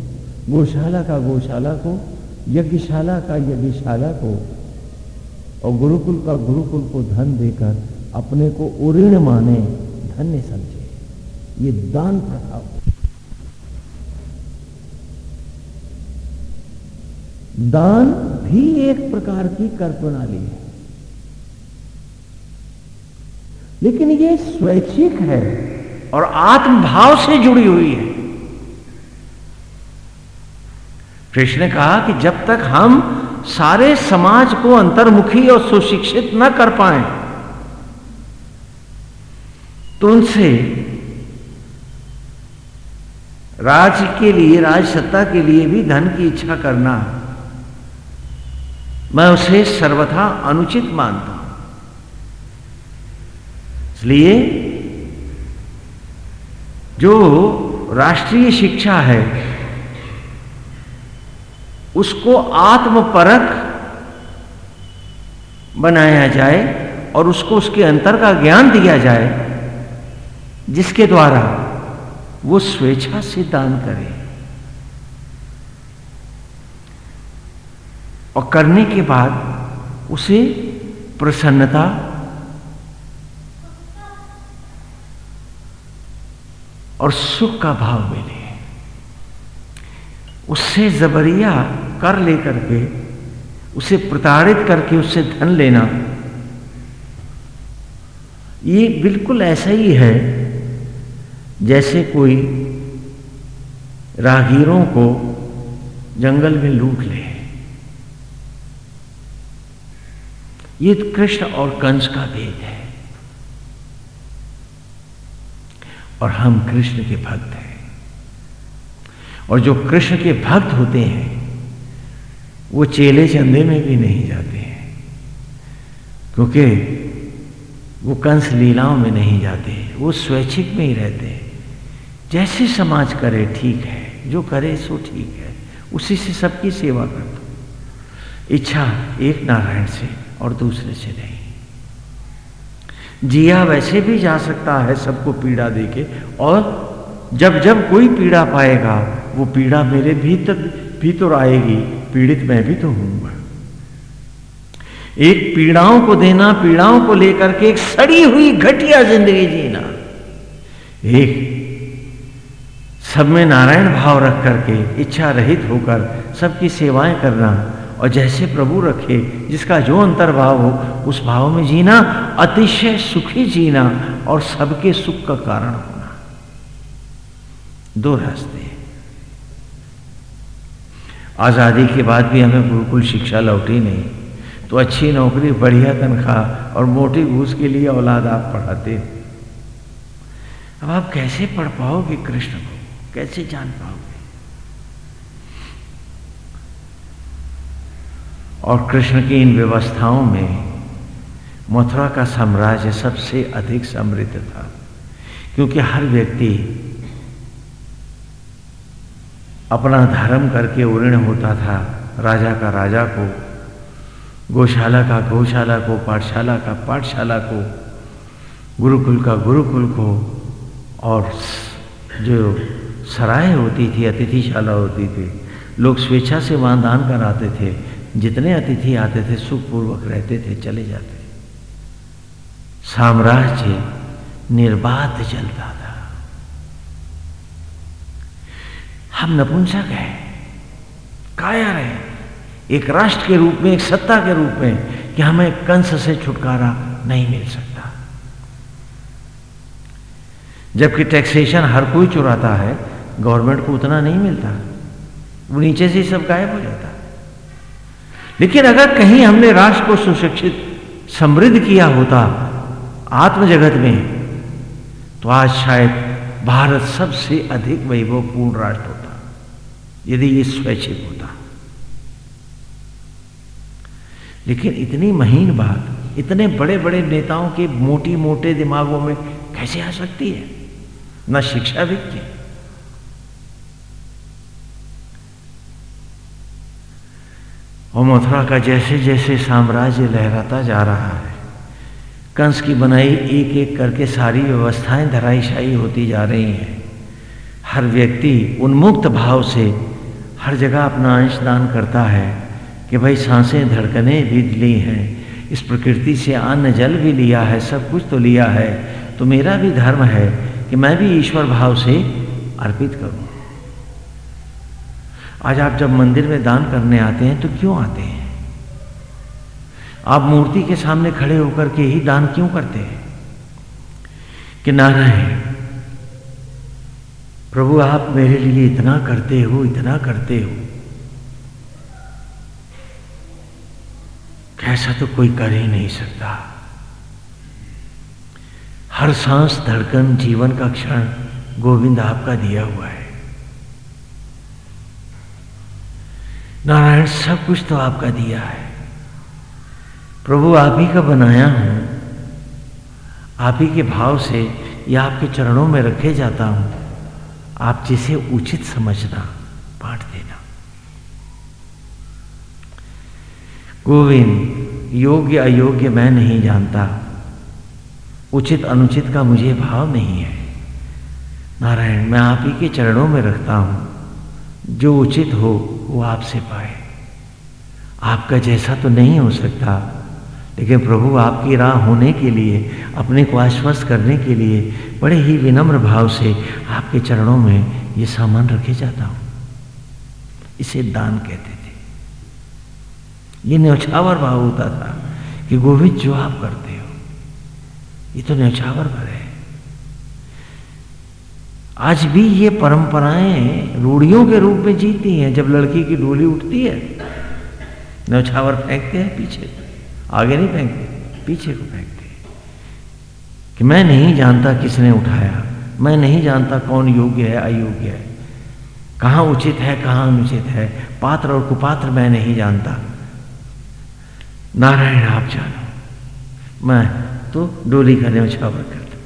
गौशाला का गौशाला को, यज्ञशाला का यज्ञशाला को और गुरुकुल का गुरुकुल को धन देकर अपने को उऋण माने, धन्य समझे। ये दान प्रथा। दान भी एक प्रकार की कर प्रणाली है। लेकिन ये स्वैच्छिक है और आत्मभाव से जुड़ी हुई है। कृष्ण ने कहा कि जब तक हम सारे समाज को अंतर्मुखी और सुशिक्षित न कर पाए तो उनसे राज के लिए राज सत्ता के लिए भी धन की इच्छा करना, मैं उसे सर्वथा अनुचित मानता हूँ। इसलिए जो राष्ट्रीय शिक्षा है, उसको आत्मपरक बनाया जाए और उसको उसके अंतर का ज्ञान दिया जाए, जिसके द्वारा वो स्वेच्छा से दान करे। और करने के बाद उसे प्रसन्नता और सुख का भाव मिले। उससे जबरिया कर लेकर के, उसे प्रताड़ित करके उससे धन लेना, ये बिल्कुल ऐसा ही है जैसे कोई राहगीरों को जंगल में लूट ले। ये कृष्ण और कंस का भेद है। और हम कृष्ण के भक्त हैं। और जो कृष्ण के भक्त होते हैं, वो चेले चंदे में भी नहीं जाते हैं, क्योंकि वो कंस लीलाओं में नहीं जाते वो स्वैच्छिक में ही रहते हैं। जैसे समाज करे ठीक है, जो करे सो ठीक है, उसी से सबकी सेवा कर दो इच्छा एक नारायण से और दूसरे से नहीं। जिया वैसे भी जा सकता है सबको पीड़ा देके, और जब जब कोई पीड़ा पाएगा, वो पीड़ा मेरे भीतर भीतर आएगी, पीड़ित मैं भी तो हूँगा एक पीड़ाओं को देना, पीड़ाओं को लेकर के एक सड़ी हुई घटिया ज़िंदगी जीना। एक सब में नारायण भाव रख करके इच्छा रहित होकर सबकी सेवाएँ करना और जैसे प्रभु रखे, जिसका जो अंतर्भाव हो, उस भाव में जीना, अतिशय सुखी जीना और सबके सुख का कारण होना। दो रास्ते आज़ादी के बाद भी हमें गुरुकुल शिक्षा लौटी नहीं तो अच्छी नौकरी, बढ़िया तनख्वाह और मोटी घूस के लिए औलाद आप पढ़ाते अब आप कैसे पढ़ पाओगे कृष्ण को? कैसे जान पाओगे? और कृष्ण की इन व्यवस्थाओं में मथुरा का साम्राज्य सबसे अधिक समृद्ध था, क्योंकि हर व्यक्ति अपना धर्म करके उऋण होता था। राजा का राजा को, गौशाला का गौशाला को, पाठशाला का पाठशाला को, गुरुकुल का गुरुकुल को, और जो सराय होती थी, अतिथिशाला होती थी, लोग स्वेच्छा से वहाँ दान कराते थे। जितने अतिथि आते थे, सुखपूर्वक रहते थे, चले जाते। साम्राज्य निर्बाध चलता था। हम नपुंसक हैं, कायर हैं। एक राष्ट्र के रूप में, एक सत्ता के रूप में कि हमें कंस से छुटकारा नहीं मिल सकता। जबकि टैक्सेशन हर कोई चुराता है गवर्नमेंट को उतना नहीं मिलता। वो नीचे से सब गायब हो जाता। लेकिन अगर कहीं हमने राष्ट्र को सुशिक्षित, समृद्ध किया होता आत्म जगत में तो आज शायद भारत सबसे अधिक वैभवपूर्ण राष्ट्र होता, यदि ये स्वैच्छिक होता। लेकिन इतनी महीन बात, इतने बड़े बड़े नेताओं के मोटी मोटे दिमागों में कैसे आ सकती है? ना शिक्षा की। और मथुरा का जैसे जैसे साम्राज्य लहराता जा रहा है, कंस की बनाई एक एक करके सारी व्यवस्थाएँ धराईशाही होती जा रही हैं। हर व्यक्ति उन्मुक्त भाव से हर जगह अपना अंश दान करता है कि भाई साँसें धड़कने भी ली हैं, इस प्रकृति से अन्न जल भी लिया है, सब कुछ तो लिया है तो मेरा भी धर्म है कि मैं भी ईश्वर भाव से अर्पित करूँ। आज आप जब मंदिर में दान करने आते हैं तो क्यों आते हैं? आप मूर्ति के सामने खड़े होकर के ही दान क्यों करते हैं? कि नारायण, प्रभु आप मेरे लिए इतना करते हो, इतना करते हो। कैसा तो कोई कर ही नहीं सकता। हर सांस, धड़कन, जीवन का क्षण गोविंद आपका दिया हुआ है। नारायण, सब कुछ तो आपका दिया है। प्रभु, आप ही का बनाया हूँ। आप ही के भाव से या आपके चरणों में रखे जाता हूँ। आप जिसे उचित समझना, बांट देना। गोविंद, योग्य, अयोग्य मैं नहीं जानता। उचित, अनुचित का मुझे भाव नहीं है। नारायण, मैं आप ही के चरणों में रखता हूँ। जो उचित हो, वो आपसे पाए। आपका जैसा तो नहीं हो सकता, लेकिन प्रभु आपकी राह होने के लिए, अपने को आश्वस्त करने के लिए, बड़े ही विनम्र भाव से आपके चरणों में ये सामान रखे जाता हूँ। इसे दान कहते थे। ये न्यौछावर भाव होता था कि गोविंद जो आप करते हो, ये तो न्यौछावर भर है। आज भी ये परंपराएँ रूढ़ियों के रूप में जीती हैं, जब लड़की की डोली उठती है न्यौछावर फेंकते हैं पीछे, आगे नहीं फेंकते, पीछे को फेंकते कि मैं नहीं जानता किसने उठाया, मैं नहीं जानता कौन योग्य है, अयोग्य है, कहाँ उचित है, कहाँ अनुचित है, पात्र और कुपात्र मैं नहीं जानता। नारायण, आप जानो, मैं तो डोली का न्यौछावर करता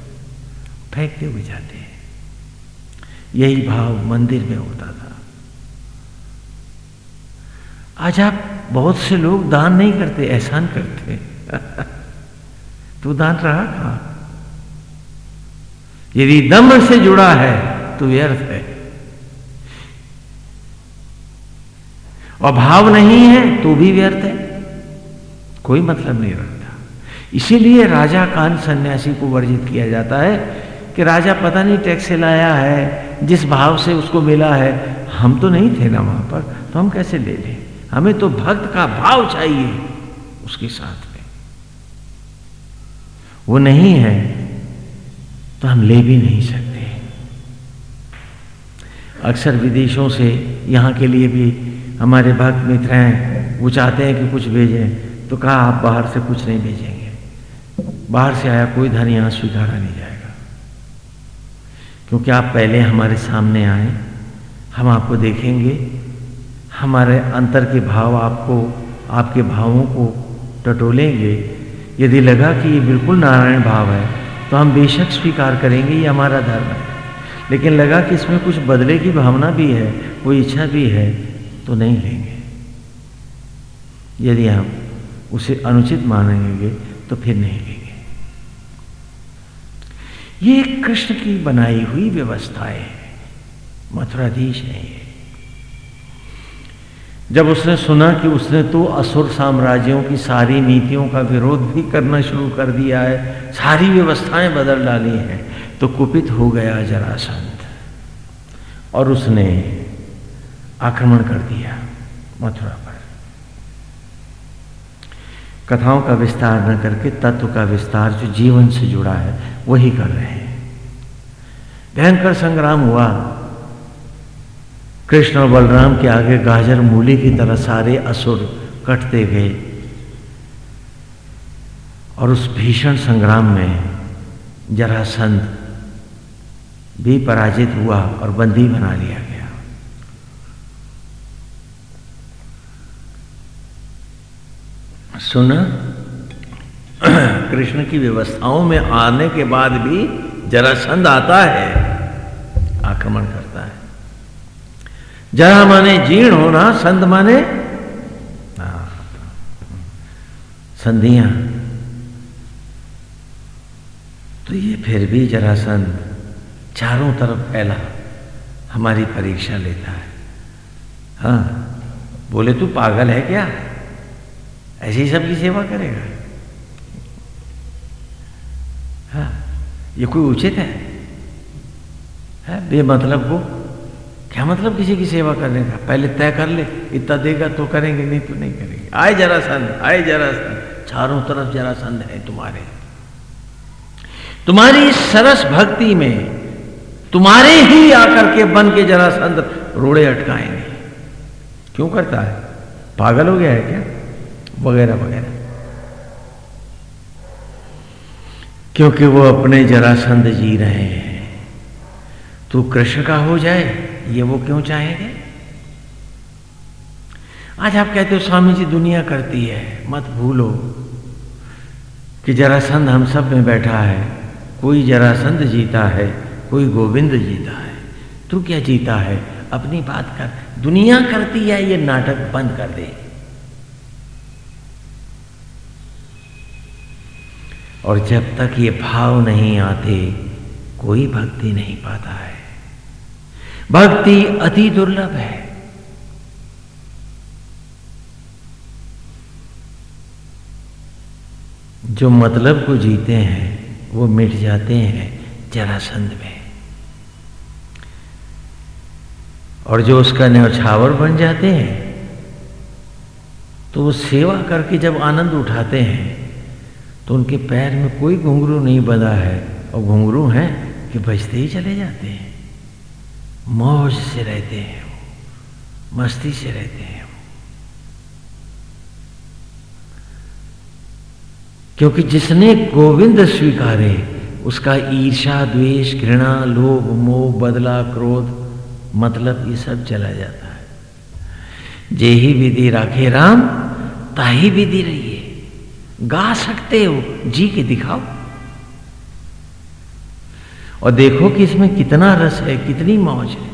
फेंकते हुए जाते यही भाव मंदिर में होता था। आज आप बहुत से लोग दान नहीं करते, एहसान करते। तू दान रहा कहा? यदि दम से जुड़ा है तो व्यर्थ है। और भाव नहीं है तो भी व्यर्थ है। कोई मतलब नहीं रखता। इसीलिए राजा कान सन्यासी को वर्जित किया जाता है कि राजा पता नहीं टैक्स लाया है, जिस भाव से उसको मिला है। हम तो नहीं थे ना वहाँ पर तो हम कैसे ले लें? हमें तो भक्त का भाव चाहिए उसके साथ में। वो नहीं है तो हम ले भी नहीं सकते। अक्सर विदेशों से यहाँ के लिए भी हमारे भक्त मित्र हैं, वो चाहते हैं कि कुछ भेजें तो कहा आप बाहर से कुछ नहीं भेजेंगे। बाहर से आया कोई धन यहाँ स्वीकारा नहीं जाएगा। क्योंकि आप पहले हमारे सामने आए, हम आपको देखेंगे। हमारे अंतर के भाव आपको, आपके भावों को टटोलेंगे। यदि लगा कि ये बिल्कुल नारायण भाव है तो हम बेशक स्वीकार करेंगे, ये हमारा धर्म है। लेकिन लगा कि इसमें कुछ बदले की भावना भी है, कोई इच्छा भी है तो नहीं लेंगे। यदि हम उसे अनुचित मानेंगे तो फिर नहीं लेंगे। ये कृष्ण की बनाई हुई व्यवस्थाएँ हैं। मथुराधीश है ये। जब उसने सुना कि उसने तो असुर साम्राज्यों की सारी नीतियों का विरोध भी करना शुरू कर दिया है, सारी व्यवस्थाएँ बदल डाली हैं तो कुपित हो गया जरासंध और उसने आक्रमण कर दिया मथुरा कथाओं का विस्तार न करके, तत्व का विस्तार जो जीवन से जुड़ा है, वही कर रहे हैं। भयंकर संग्राम हुआ। कृष्ण और बलराम के आगे गाजर मूली की तरह सारे असुर कटते गए और उस भीषण संग्राम में जरासंध भी पराजित हुआ और बंदी बना लिया सुना। कृष्ण की व्यवस्थाओं में आने के बाद भी जरासंध आता है, आक्रमण करता है। जरा माने जीर्ण होना संत माने। संधियाँ तो ये फिर भी जरासंध चारों तरफ़ फैला, हमारी परीक्षा लेता है। हाँ बोले, तू पागल है क्या? ऐसी सबकी सेवा करेगा। हाँ ये कोई उचित है, है बेमतलब को क्या मतलब किसी की सेवा करने का? पहले तय कर ले इतना देगा तो करेंगे नहीं तो नहीं करेंगे। आए जरा संत आए जरा संत। चारों तरफ़ जरा संत है तुम्हारे। तुम्हारी सरस भक्ति में तुम्हारे ही आकर के बन के जरा संत रोड़े अटकाएँगे। क्यों करता है? पागल हो गया है क्या? वगैरह वगैरह। क्योंकि वो अपने जरासंध जी रहे हैं। तू कृष्ण का हो जाए, ये वो क्यों चाहेंगे? आज आप कहते हो, स्वामी जी दुनिया करती है, मत भूलो कि जरासंध हम सब में बैठा है। कोई जरासंध जीता है, कोई गोविंद जीता है। तू क्या जीता है? अपनी बात कर। दुनिया करती है, ये नाटक बंद कर दे। और जब तक ये भाव नहीं आते, कोई भक्ति नहीं पाता है। भक्ति अति दुर्लभ है। जो मतलब को जीते हैं, वो मिट जाते हैं जरासंध में। और जो उसका न्यौछावर बन जाते हैं तो वो सेवा करके जब आनंद उठाते हैं तो उनके पैर में कोई घुंघरू नहीं बंधा है और घुंघरू हैं कि बजते ही चले जाते हैं। मौज से रहते हैं वो, मस्ती से रहते हैं क्योंकि जिसने गोविंद स्वीकारे, उसका ईर्षा द्वेष, घृणा, लोभ, मोह, बदला, क्रोध मतलब ये सब चला जाता है। जे ही विधि राखे राम ताही विधि रहिए गा सकते हो, जी के दिखाओ। और देखो कि इसमें कितना रस है, कितनी मौज है।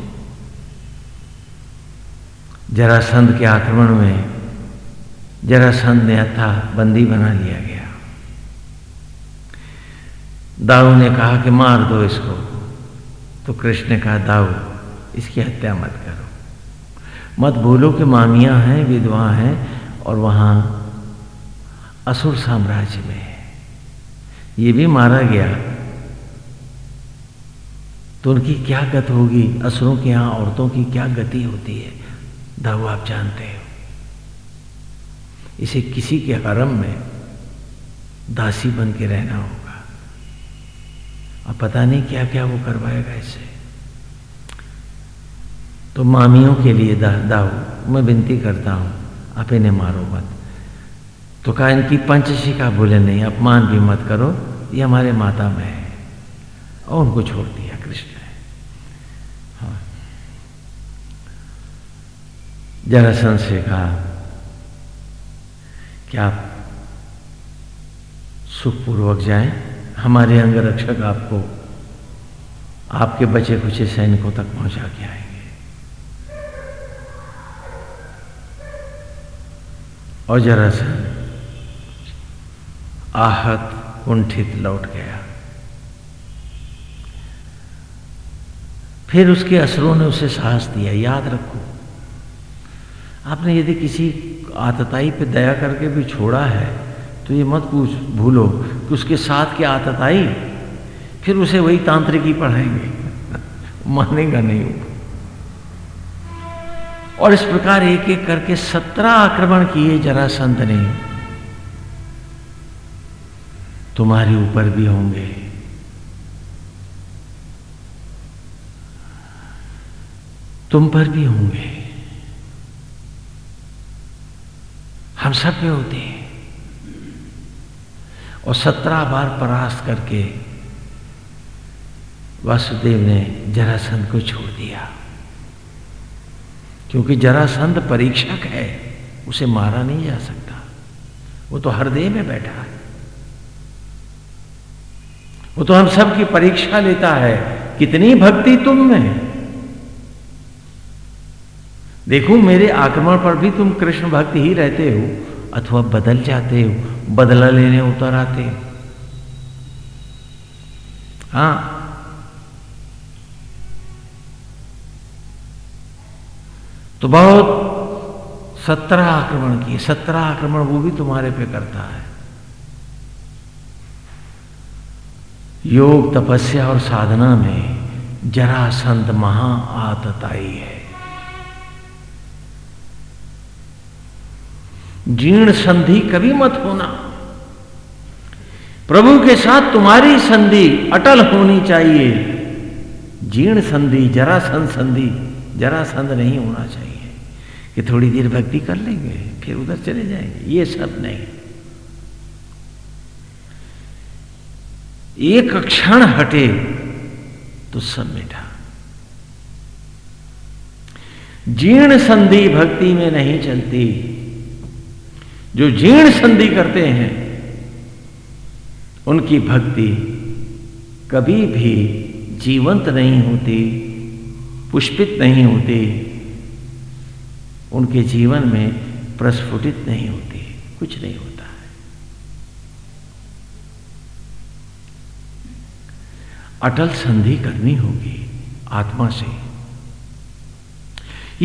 जरासंध के आक्रमण में जरासंध ने था बंदी बना लिया गया। दाऊ ने कहा कि मार दो इसको। तो कृष्ण ने कहा, दाऊ, इसकी हत्या मत करो। मत भूलो कि मामिया हैं, विधवा हैं, और वहाँ असुर साम्राज्य में ये भी मारा गया। तो उनकी क्या गत होगी? असुरों के यहाँ औरतों की क्या गति होती है? दाऊ, आप जानते हो। इसे किसी के हरम में दासी बन के रहना होगा। अब पता नहीं क्या क्या वो करवाएगा इसे। तो मामियों के लिए दाऊ, मैं विनती करता हूँ, आप इन्हें मारो मत। तो कहा, इनकी पंचशिका बोले नहीं, अपमान भी मत करो, ये हमारे माता में है। और उनको छोड़ दिया कृष्ण ने। हाँ। जरासन से कहा कि आप सुखपूर्वक जाएँ? हमारे अंगरक्षक आपको, आपके बचे कुचे सैनिकों तक पहुँचा के आएँगे। और जरासन आहत कुंठित लौट गया। फिर उसके असरों ने उसे साहस दिया, याद रखो, आपने यदि किसी आतताई पे दया करके भी छोड़ा है तो ये मत पूछ, भूलो कि उसके साथ क्या आदत आई फिर उसे वही तांत्रिकी पढ़ाएँगे। मानेगा नहीं वो। और इस प्रकार एक एक करके सत्रह आक्रमण किए जरा संत ने। तुम्हारे ऊपर भी होंगे। तुम पर भी होंगे। हम सब पे होते हैं। और सत्रह बार परास्त करके वासुदेव ने जरासंध को छोड़ दिया। क्योंकि जरासंध परीक्षक है, उसे मारा नहीं जा सकता। वो तो हृदय में बैठा है। वो तो हम सब की परीक्षा लेता है। कितनी भक्ति तुम में। देखो, मेरे आक्रमण पर भी तुम कृष्ण भक्ति ही रहते हो, अथवा बदल जाते हो, बदला लेने उतर आते हो। हाँ। तो बहुत सत्रह आक्रमण किए, सत्रह आक्रमण वो भी तुम्हारे पे करता है। योग तपस्या और साधना में जरासंत महा आतताई है। जीर्ण संधि कभी मत होना। प्रभु के साथ तुम्हारी संधि अटल होनी चाहिए। जीर्ण संधि जरासंध संधि, जरा जरासंध नहीं होना चाहिए। कि थोड़ी देर भक्ति कर लेंगे, फिर उधर चले जाएँगे। ये सब नहीं। एक क्षण हटे तो सब मिटा। जीर्ण संधि भक्ति में नहीं चलती। जो जीर्ण संधि करते हैं, उनकी भक्ति कभी भी जीवंत नहीं होती, पुष्पित नहीं होती। उनके जीवन में प्रस्फुटित नहीं होती, कुछ नहीं होता। अटल संधि करनी होगी आत्मा से।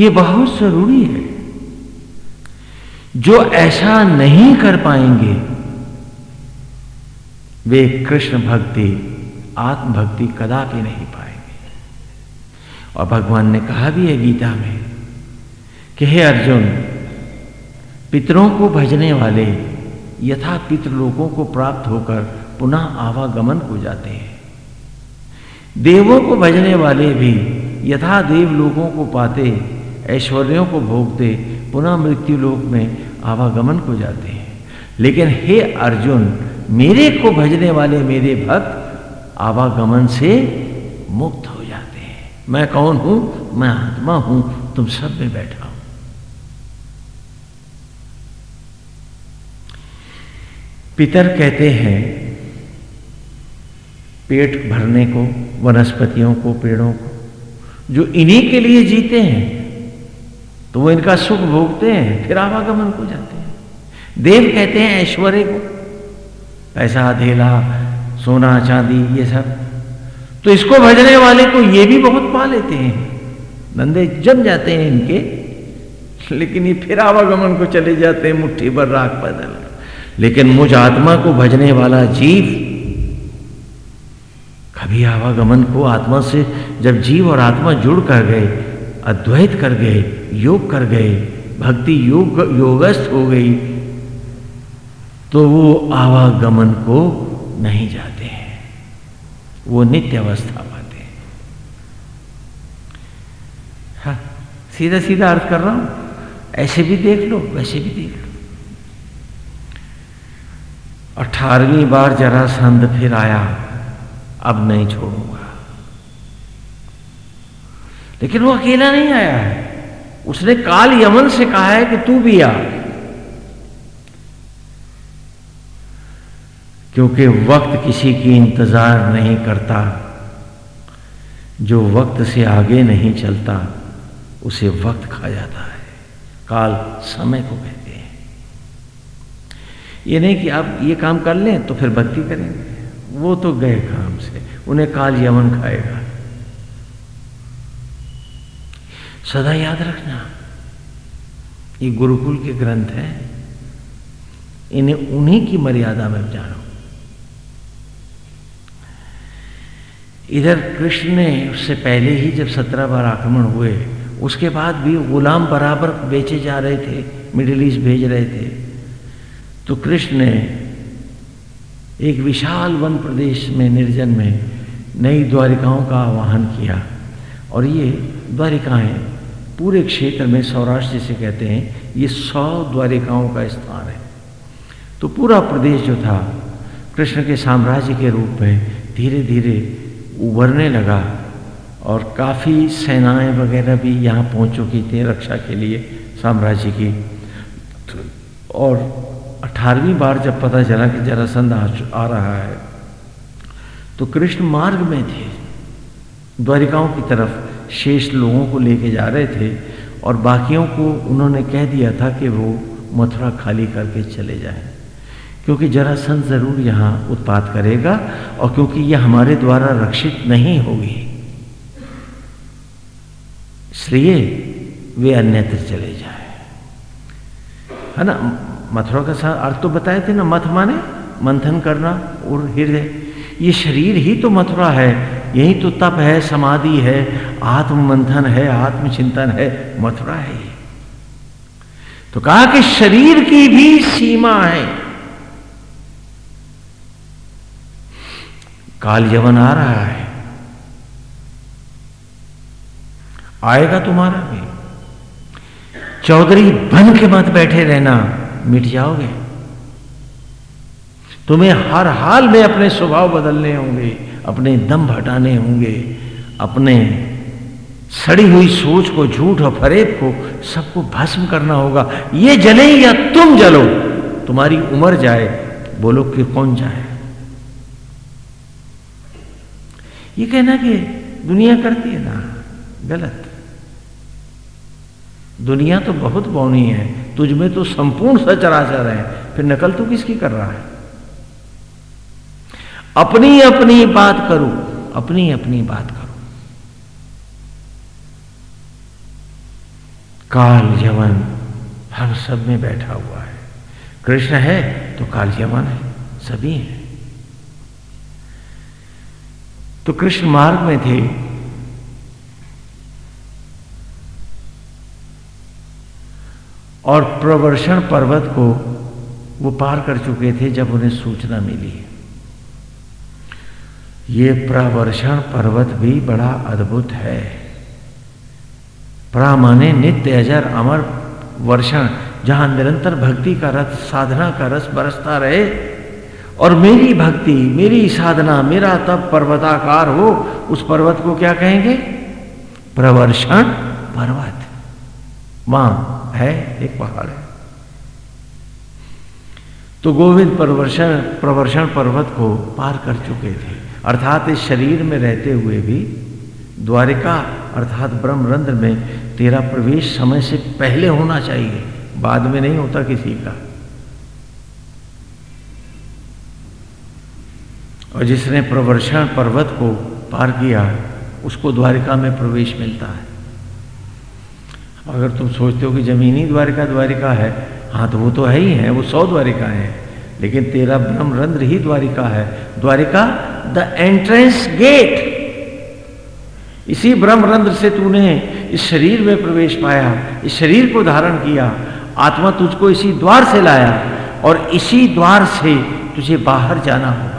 यह बहुत ज़रूरी है। जो ऐसा नहीं कर पाएँगे, वे कृष्ण भक्ति आत्म भक्ति कदापि नहीं पाएँगे। और भगवान ने कहा भी है गीता में कि हे अर्जुन, पितरों को भजने वाले यथा पितृलोकों को प्राप्त होकर पुनः आवागमन को जाते हैं। देवों को भजने वाले भी यथा देव लोगों को पाते, ऐश्वर्यों को भोगते, पुनः मृत्यु लोक में आवागमन को जाते हैं। लेकिन हे अर्जुन, मेरे को भजने वाले मेरे भक्त आवागमन से मुक्त हो जाते हैं। मैं कौन हूँ? मैं आत्मा हूँ। तुम सब में बैठा हूँ। पितर कहते हैं, पेट भरने को वनस्पतियों को, पेड़ों को, जो इन्हीं के लिए जीते हैं तो वो इनका सुख भोगते हैं, फिर आवागमन को जाते हैं। देव कहते हैं ऐश्वर्य को, पैसा, धेला, सोना, चांदी, ये सब। तो इसको भजने वाले को ये भी बहुत पा लेते हैं। नंदे जम जाते हैं इनके, लेकिन ये फिर आवागमन को चले जाते हैं, मुट्ठी भर राख पैदल। लेकिन मुझ आत्मा को भजने वाला जीव कभी आवागमन को आत्मा से जब जीव और आत्मा जुड़ कर गए, अद्वैत कर गए, योग कर गए, भक्ति योग, योगस्थ हो गई तो वो आवागमन को नहीं जाते हैं। वो नित्य अवस्था पाते हैं। हाँ सीधा सीधा अर्थ कर रहा हूँ। ऐसे भी देख लो, वैसे भी देख लो। अठारहवीं बार जरा संद फिर आया। अब नहीं छोड़ूँगा। लेकिन वो अकेला नहीं आया है। उसने काल यमन से कहा है कि तू भी आ। क्योंकि वक्त किसी की इंतज़ार नहीं करता। जो वक्त से आगे नहीं चलता, उसे वक्त खा जाता है। काल समय को कहते हैं। ये नहीं कि आप ये काम कर लें तो फिर भक्ति करेंगे। वो तो गए काम से, उन्हें काल यमन खाएगा। सदा याद रखना, ये गुरुकुल के ग्रंथ हैं, इन्हें उन्हीं की मर्यादा में जानो। इधर कृष्ण ने उससे पहले ही जब सत्रह बार आक्रमण हुए, उसके बाद भी गुलाम बराबर बेचे जा रहे थे, मिडिल ईस्ट भेज रहे थे। तो कृष्ण ने एक विशाल वन प्रदेश में, निर्जन में नई द्वारिकाओं का आवाहन किया। और ये द्वारिकाएँ पूरे क्षेत्र में सौराष्ट्र जिसे कहते हैं, ये सौ द्वारिकाओं का स्थान है। तो पूरा प्रदेश जो था, कृष्ण के साम्राज्य के रूप में धीरे धीरे उभरने लगा और काफ़ी सेनाएँ वगैरह भी यहाँ पहुँच चुकी थी रक्षा के लिए साम्राज्य की। और अठारहवीं बार जब पता चला कि जरासंध आ रहा है तो कृष्ण मार्ग में थे। द्वारिकाओं की तरफ़ शेष लोगों को लेके जा रहे थे और बाकियों को उन्होंने कह दिया था कि वो मथुरा खाली करके चले जाएँ, क्योंकि जरासंध ज़रूर यहाँ उत्पात करेगा और क्योंकि यह हमारे द्वारा रक्षित नहीं होगी। इसलिए वे अन्यत्र चले जाए। है ना? मथुरा का अर्थ तो बताए थे ना, मथ माने, मंथन करना और हृदय। ये शरीर ही तो मथुरा है, यही तो तप है, समाधि है आत्म मंथन है, आत्मचिंतन है, मथुरा है तो कहा कि शरीर की भी सीमा है। काल यवन आ रहा है। आएगा तुम्हारा भी। चौधरी बन के मत बैठे रहना। मिट जाओगे। तुम्हें हर हाल में अपने स्वभाव बदलने होंगे, अपने दम हटाने होंगे, अपने सड़ी हुई सोच को, झूठ और फरेब को सबको भस्म करना होगा। ये जले या तुम जलो, तुम्हारी उम्र जाए बोलो कि कौन जाए? ये कहना कि दुनिया करती है ना, गलत। दुनिया तो बहुत बौनी है, तुझ में तो संपूर्ण सचराचर है, फिर नकल तू किसकी कर रहा है? अपनी अपनी बात करो, अपनी अपनी बात करो। काल यवन हम सब में बैठा हुआ है। कृष्ण है तो काल यवन है, सभी हैं। तो कृष्ण मार्ग में थे और प्रवर्षण पर्वत को वो पार कर चुके थे जब उन्हें सूचना मिली। ये प्रवर्षण पर्वत भी बड़ा अद्भुत है। प्रामाने नित्य अजर अमर वर्षण, जहाँ निरंतर भक्ति का रथ साधना का रस बरसता रहे, और मेरी भक्ति, मेरी साधना, मेरा तब पर्वताकार हो, उस पर्वत को क्या कहेंगे? प्रवर्षण पर्वत। वहाँ है, एक पहाड़ है। तो गोविंद प्रवर्षण प्रवर्षण पर्वत को पार कर चुके थे। अर्थात इस शरीर में रहते हुए भी द्वारिका, अर्थात ब्रह्मरंध्र में तेरा प्रवेश समय से पहले होना चाहिए, बाद में नहीं होता किसी का। और जिसने प्रवर्षण पर्वत को पार किया, उसको द्वारिका में प्रवेश मिलता है। अगर तुम सोचते हो कि जमीनी द्वारिका द्वारिका है हाँ तो वो तो है ही है, वो सौ द्वारिका है, लेकिन तेरा ब्रह्मरंध्र ही द्वारिका है। द्वारिका द एंट्रेंस गेट इसी ब्रह्मरंध्र से तूने इस शरीर में प्रवेश पाया, इस शरीर को धारण किया, आत्मा तुझको इसी द्वार से लाया, और इसी द्वार से तुझे बाहर जाना होगा।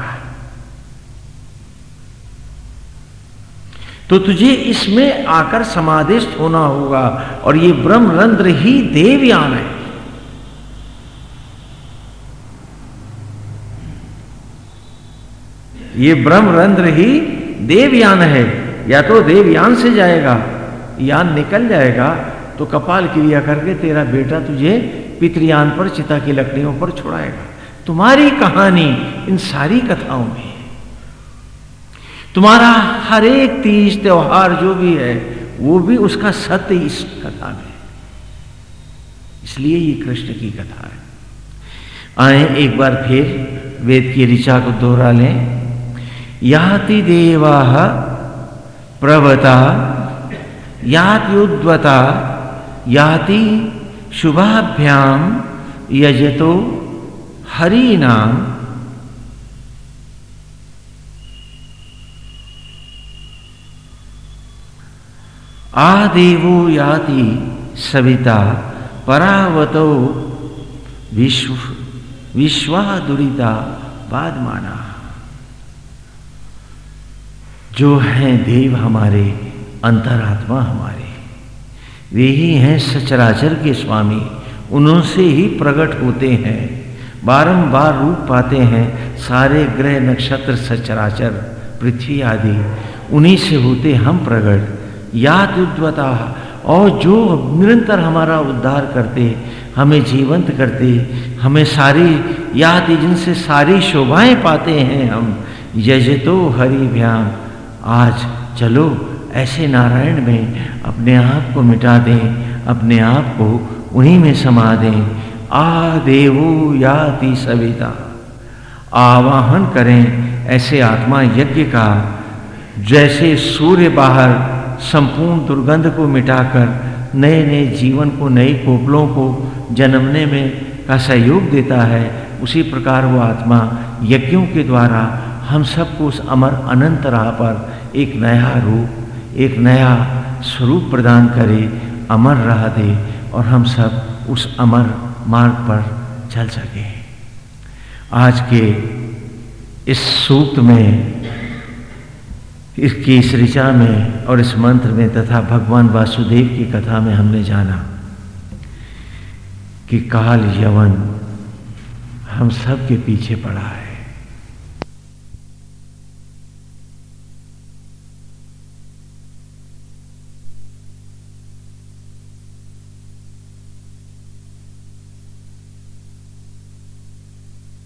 तो तुझे इसमें आकर समाधिस्थ होना होगा, और ये ब्रह्मरंध्र ही देवयान है। ये ब्रह्मरंध्र ही देवयान है। या तो देवयान से जाएगा यान निकल जाएगा तो कपाल क्रिया करके तेरा बेटा तुझे पितृयान पर, चिता की लकड़ियों पर छोड़ाएगा। तुम्हारी कहानी इन सारी कथाओं में तुम्हारा हर एक तीज त्योहार जो भी है, वो भी उसका सत्य इस कथा में इसलिए ये कृष्ण की कथा है। आए एक बार फिर वेद की ऋचा को दोहरा लें। याति देवा प्रवता यात्युद्वता याति शुभाभ्याम यजतो हरि आदेवो याति सविता परावतो विश्व विश्वा दुरिता बाद माना जो हैं देव हमारे, अंतरात्मा हमारे, वे ही हैं सचराचर के स्वामी, उनसे ही प्रकट होते हैं, बारंबार रूप पाते हैं, सारे ग्रह नक्षत्र सचराचर, पृथ्वी आदि, उन्हीं से होते हम प्रकट याद उद्वता और जो निरंतर हमारा उद्धार करते, हमें जीवंत करते, हमें सारी याद, जिनसे सारी शोभाएँ पाते हैं हम, यजतो हरि भ्याम आज चलो ऐसे नारायण में अपने आप को मिटा दें, अपने आप को उन्हीं में समा दें। आ देवो याति सविता। आवाहन करें ऐसे आत्मा यज्ञ का, जैसे सूर्य बाहर संपूर्ण दुर्गंध को मिटाकर नए नए जीवन को, नई कोपलों को जन्मने में का सहयोग देता है, उसी प्रकार वो आत्मा यज्ञों के द्वारा हम सबको उस अमर अनंत राह पर एक नया रूप, एक नया स्वरूप प्रदान करे, अमर राह दे और हम सब उस अमर मार्ग पर चल सके। आज के इस सूक्त में इसकी इस ऋचा में और इस मंत्र में तथा भगवान वासुदेव की कथा में हमने जाना कि काल यवन हम सब के पीछे पड़ा है।